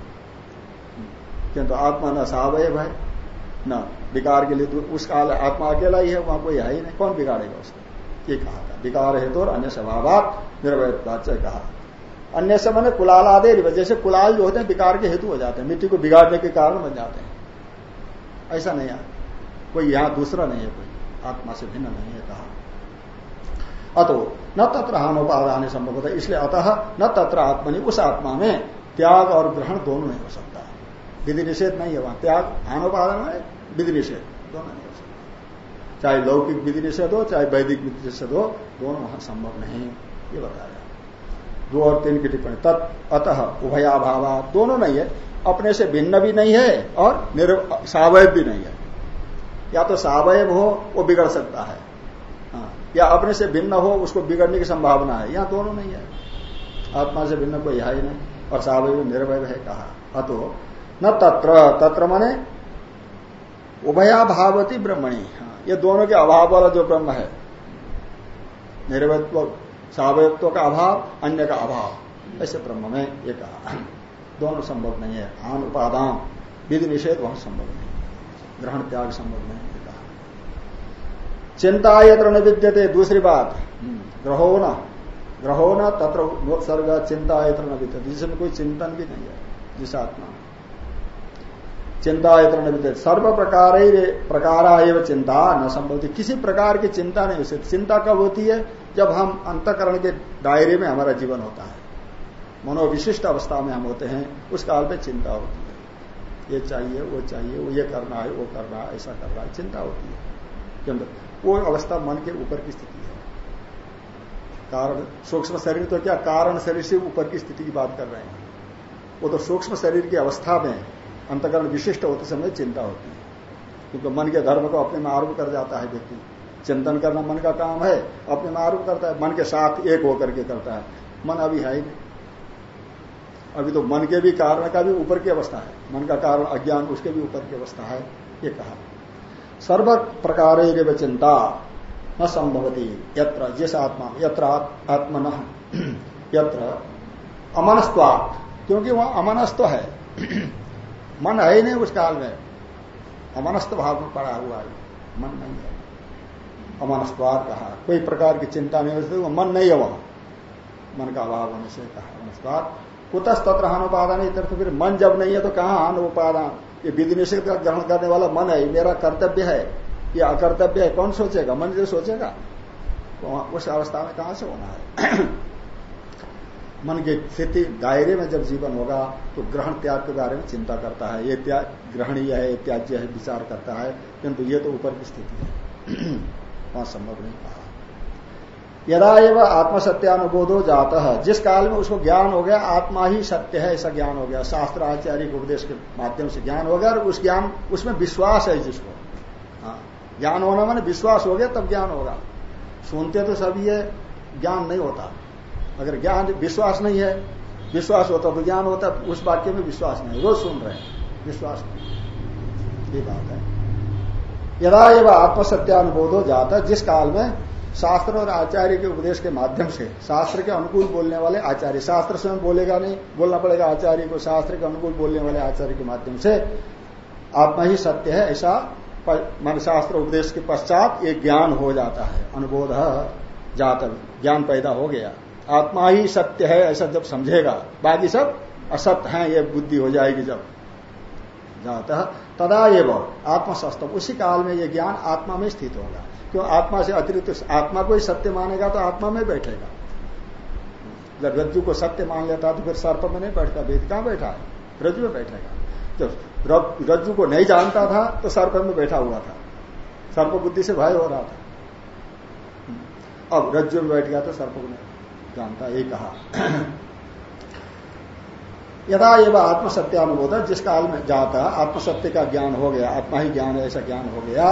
किंतु आत्मा न सावयव है, न विकार के लिए तो उस काल आत्मा अकेला ही है, वहाँ कोई है ही नहीं। कौन बिगाड़ेगा उसको? ये कहा था। विकार है तो अन्य स्वभाव निर्वय कहा। अन्य से मैंने कुलाल आदे जैसे कुलाल जो होते हैं, विकार के हेतु हो जाते हैं। मिट्टी को बिगाड़ने के कारण बन जाते हैं। ऐसा नहीं है। कोई यहाँ दूसरा नहीं है, कोई। आत्मा से भिन्न नहीं है, कहा। अतो न तत्र हानोपादान संभव होता इसलिए अतः न तत्र आत्मनि उस आत्मा में त्याग और ग्रहण दोनों नहीं हो सकता। विधि निषेध नहीं है वहाँ। त्याग हानोपादान है विधि निषेध दोनों नहीं हो सकता। चाहे लौकिक विधि निषेध हो चाहे वैदिक विधि निषेध हो दोनों वहाँ संभव नहीं। ये बताया। दो और तीन की टिप्पणी। तत् अतः उभयाभाव दोनों नहीं है। अपने से भिन्न भी नहीं है और सावयव भी नहीं है। या तो सावयव हो वो बिगड़ सकता हाँ, या अपने से भिन्न हो उसको बिगड़ने की संभावना है। यहाँ दोनों नहीं है आत्मा से भिन्न कोई है ही नहीं। और सावयव निर्भय है कहा। अतो न तत्र तत्र मने उभयाभावती ब्रह्मणी। हाँ, ये दोनों के अभाव वाला जो ब्रह्म है निर्वयत्व सावयत्व का अभाव अन्य का अभाव ऐसे ब्रह्म में ये कहा। दोनों संभव नहीं है। आन उपादान विधि निषेध वहाँ संभव नहीं ग्रहण त्याग संभव नहीं चिंता यत्र न विद्यते, दूसरी बात। ग्रहो न। ग्रहो न, तत्र सर्ग चिंता यत्र न विद्यते। जिसमें कोई चिंतन भी नहीं है, जिस आत्मा चिंता यत्र न विद्यते। सर्व प्रकार प्रकार एवं चिंता, न संभव किसी प्रकार की चिंता नहीं हो सकती चिंता कब होती है? जब हम अंतकरण के दायरे में हमारा जीवन होता है। मनोविशिष्ट अवस्था में हम होते हैं, उस काल में चिंता होती है। ये चाहिए, वो चाहिए, वो ये करना है, वो करना है, ऐसा करना है। चिंता होती है। वो अवस्था मन के ऊपर की स्थिति है। कारण, सूक्ष्म शरीर तो क्या कारण शरीर से ऊपर की स्थिति की बात कर रहे हैं? वो तो सूक्ष्म शरीर की अवस्था में अंतकरण विशिष्ट होते समय चिंता होती है। क्योंकि मन के धर्म को अपने में आरोप कर जाता है व्यक्ति। चिंतन करना मन का काम है, अपने में आरोप करता है, मन के साथ एक होकर के करता है। मन अभी है ही नहीं। अभी तो मन के भी कारण का भी ऊपर की अवस्था है। मन का कारण अज्ञान, उसके भी ऊपर की अवस्था है, ये कहा। सर्व प्रकार चिंता न संभवती यत्र जिस आत्मा यत्र आत्मन यत्र अमनस्त्वा क्योंकि वह अमनस्व है। मन है ही नहीं उस काल में। अमनस्त भाव में पड़ा हुआ है। मन नहीं है। अमनस्वार कहा। कोई प्रकार की चिंता नहीं हो मन नहीं है वहाँ। मन का अभाव होने से कहा। अमनस्वार कुतस तत्र हानुपादान इतर तो फिर मन जब नहीं है तो कहाँ हान उपादान ये विधि निषेध का ग्रहण करने वाला मन है मेरा कर्तव्य है। ये अकर्तव्य है, कौन सोचेगा? मन जो सोचेगा तो उस अवस्था में कहाँ से होना है? मन की स्थिति दायरे में जब जीवन होगा तो ग्रहण त्याग के बारे में चिंता करता है। ये त्याग ग्रहणीय है त्याज्य है, विचार करता है, किंतु ये तो ऊपर की स्थिति है। वहाँ संभव नहीं यदा एवं आत्मसत्यानुबोधो जाता। है जिस काल में उसको ज्ञान हो गया, आत्मा ही सत्य है, ऐसा ज्ञान हो गया। शास्त्र आचार्य उपदेश के माध्यम से ज्ञान हो गया और उस ज्ञान, उसमें विश्वास है जिसको। हाँ ज्ञान होना मैंने विश्वास हो गया, तब ज्ञान होगा। सुनते तो सब ये ज्ञान नहीं होता। अगर ज्ञान, विश्वास नहीं है, विश्वास होता तो ज्ञान होता, उस वाक्य में विश्वास नहीं रोज सुन रहे हैं, विश्वास नहीं। ये बात है। यदा एवं आत्मसत्यानुबोध हो जाता, जिस काल में शास्त्र और आचार्य के उपदेश के माध्यम से शास्त्र के अनुकूल बोलने वाले आचार्य। शास्त्र स्वयं बोलेगा नहीं, बोलना पड़ेगा आचार्य को शास्त्र के अनुकूल बोलने वाले आचार्य के माध्यम से। आत्मा ही सत्य है, ऐसा मन शास्त्र उपदेश के पश्चात ये ज्ञान हो जाता है। अनुबोध जाता ज्ञान पैदा हो गया। आत्मा ही सत्य है, ऐसा जब समझेगा, बाकी सब असत्य है, ये बुद्धि हो जाएगी जब। जाता तदा एवं आत्मसस्तम उसी काल में ये ज्ञान आत्मा में स्थित होगा। क्यों? आत्मा से अतिरिक्त आत्मा को ही सत्य मानेगा तो आत्मा में बैठेगा। जब रज्जु को सत्य मान लेता तो फिर सर्प में नहीं बैठता, वेद कहाँ बैठा है? रज्जु में बैठेगा। जब रज्जु को नहीं जानता था तो सर्प में बैठा हुआ था। सर्प बुद्धि से भय हो रहा था। अब रज्जु में बैठ गया तो सर्प को जानता ये कहा। यदा एवं आत्मसत्यानुबोध, जिस काल में जाता, आत्मसत्य का ज्ञान हो गया, आत्मा ही ज्ञान है, ऐसा ज्ञान हो गया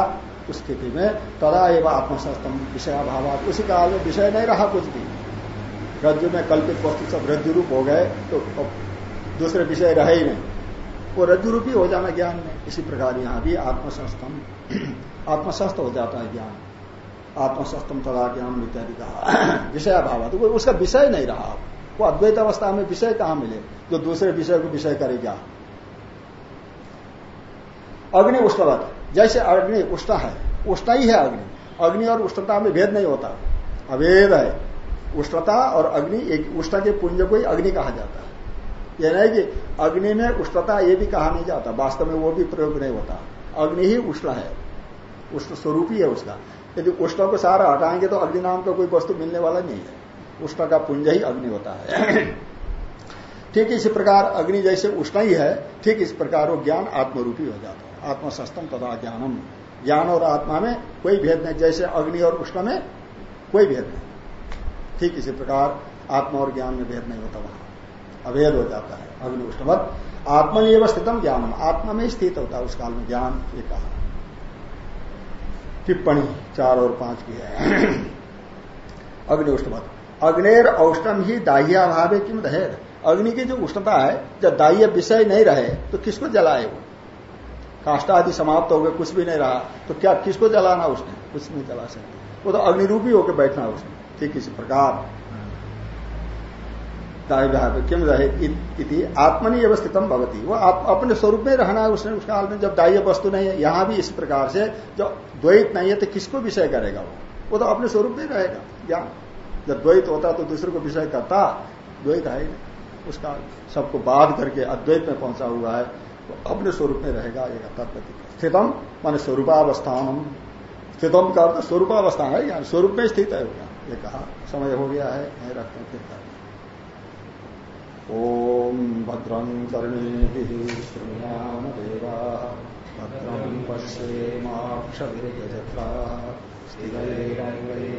उस स्थिति में तदा एवं आत्मसत्यम विषयाभाव उसी काल में विषय नहीं रहा कुछ भी। रज्जु में कल्पित वस्तु सब रज्जु रूप हो गए तो दूसरे विषय रहे ही नहीं। वो रज्जु रूप ही हो जाना ज्ञान में। इसी प्रकार यहाँ भी आत्मसस्तम आत्मसस्त हो जाता है ज्ञान। आत्मसस्तम तदा ज्ञान इत्यादि कहा। विषयाभाव तो उसका विषय नहीं रहा। वो अद्वैत अवस्था में विषय कहाँ मिले? जो दूसरे विषय को विषय करेगा। अग्नि उष्णवत। जैसे अग्नि उष्ण है उष्ण ही है अग्नि। अग्नि और उष्णता में भेद नहीं होता। अभेद है। उष्णता और अग्नि एक उष्ण के पुंज को ही अग्नि कहा जाता है। यह नहीं कि अग्नि में उष्णता ये भी कहा नहीं जाता। वास्तव में वो भी प्रयोग नहीं होता। अग्नि ही उष्ण है। उष्ण स्वरूप ही है उसका। यदि उष्ण को सारा हटाएँगे तो अग्नि नाम का कोई वस्तु मिलने वाला नहीं है। उष्ण का पुंज ही अग्नि होता है। ठीक इसी प्रकार अग्नि जैसे उष्ण ही है, ठीक इस प्रकार वो ज्ञान आत्मरूपी हो जाता है। आत्मसस्तम तथा ज्ञानम। ज्ञान और आत्मा में कोई भेद नहीं, जैसे अग्नि और उष्ण में कोई भेद नहीं। ठीक इसी प्रकार आत्मा और ज्ञान में भेद नहीं होता वहाँ। अभेद हो जाता है, अग्नि उष्णवत आत्मनिव स्थितम ज्ञानम। आत्मा में स्थित होता है उस काल में ज्ञान, ये कहा। टिप्पणी चार और पाँच की है। अग्नि उष्णवत अग्नेर औष्णम ही दाह्या भावे किम रहे अग्नि की जो उष्णता है, जब दाह्य विषय नहीं रहे तो किसको जलाए वो? काष्टा आदि समाप्त हो गए, कुछ भी नहीं रहा। तो क्या, किसको जलाना उसने? कुछ नहीं जला सकते। वो तो अग्निरूपी होकर बैठना उसने। ठीक इसी प्रकार। किम रहे आत्मनि भगती वो आप, अपने स्वरूप में रहना है उसने उस काल में जब दाह्य वस्तु नहीं है, यहाँ भी इस प्रकार से जो द्वैत नहीं है तो किसको विषय करेगा वो? वो तो अपने स्वरूप में रहेगा, ज्ञान। जब द्वैत होता तो दूसरे को विषय करता, द्वैत है उसका सबको बाध करके अद्वैत में पहुँचा हुआ है। अपने स्वरूप में रहेगा एक तत्व स्थितम, मान स्वरूपावस्थान स्थितम का अर्थ स्वरूपावस्था है, यानी स्वरूप में स्थित है ये कहा, समय हो गया है नहीं रखते फिर ओम भद्रं कर्णे श्रृणाम देवा भद्रं पश्येमाक्षजत्रा स्थिरैरङ्गैः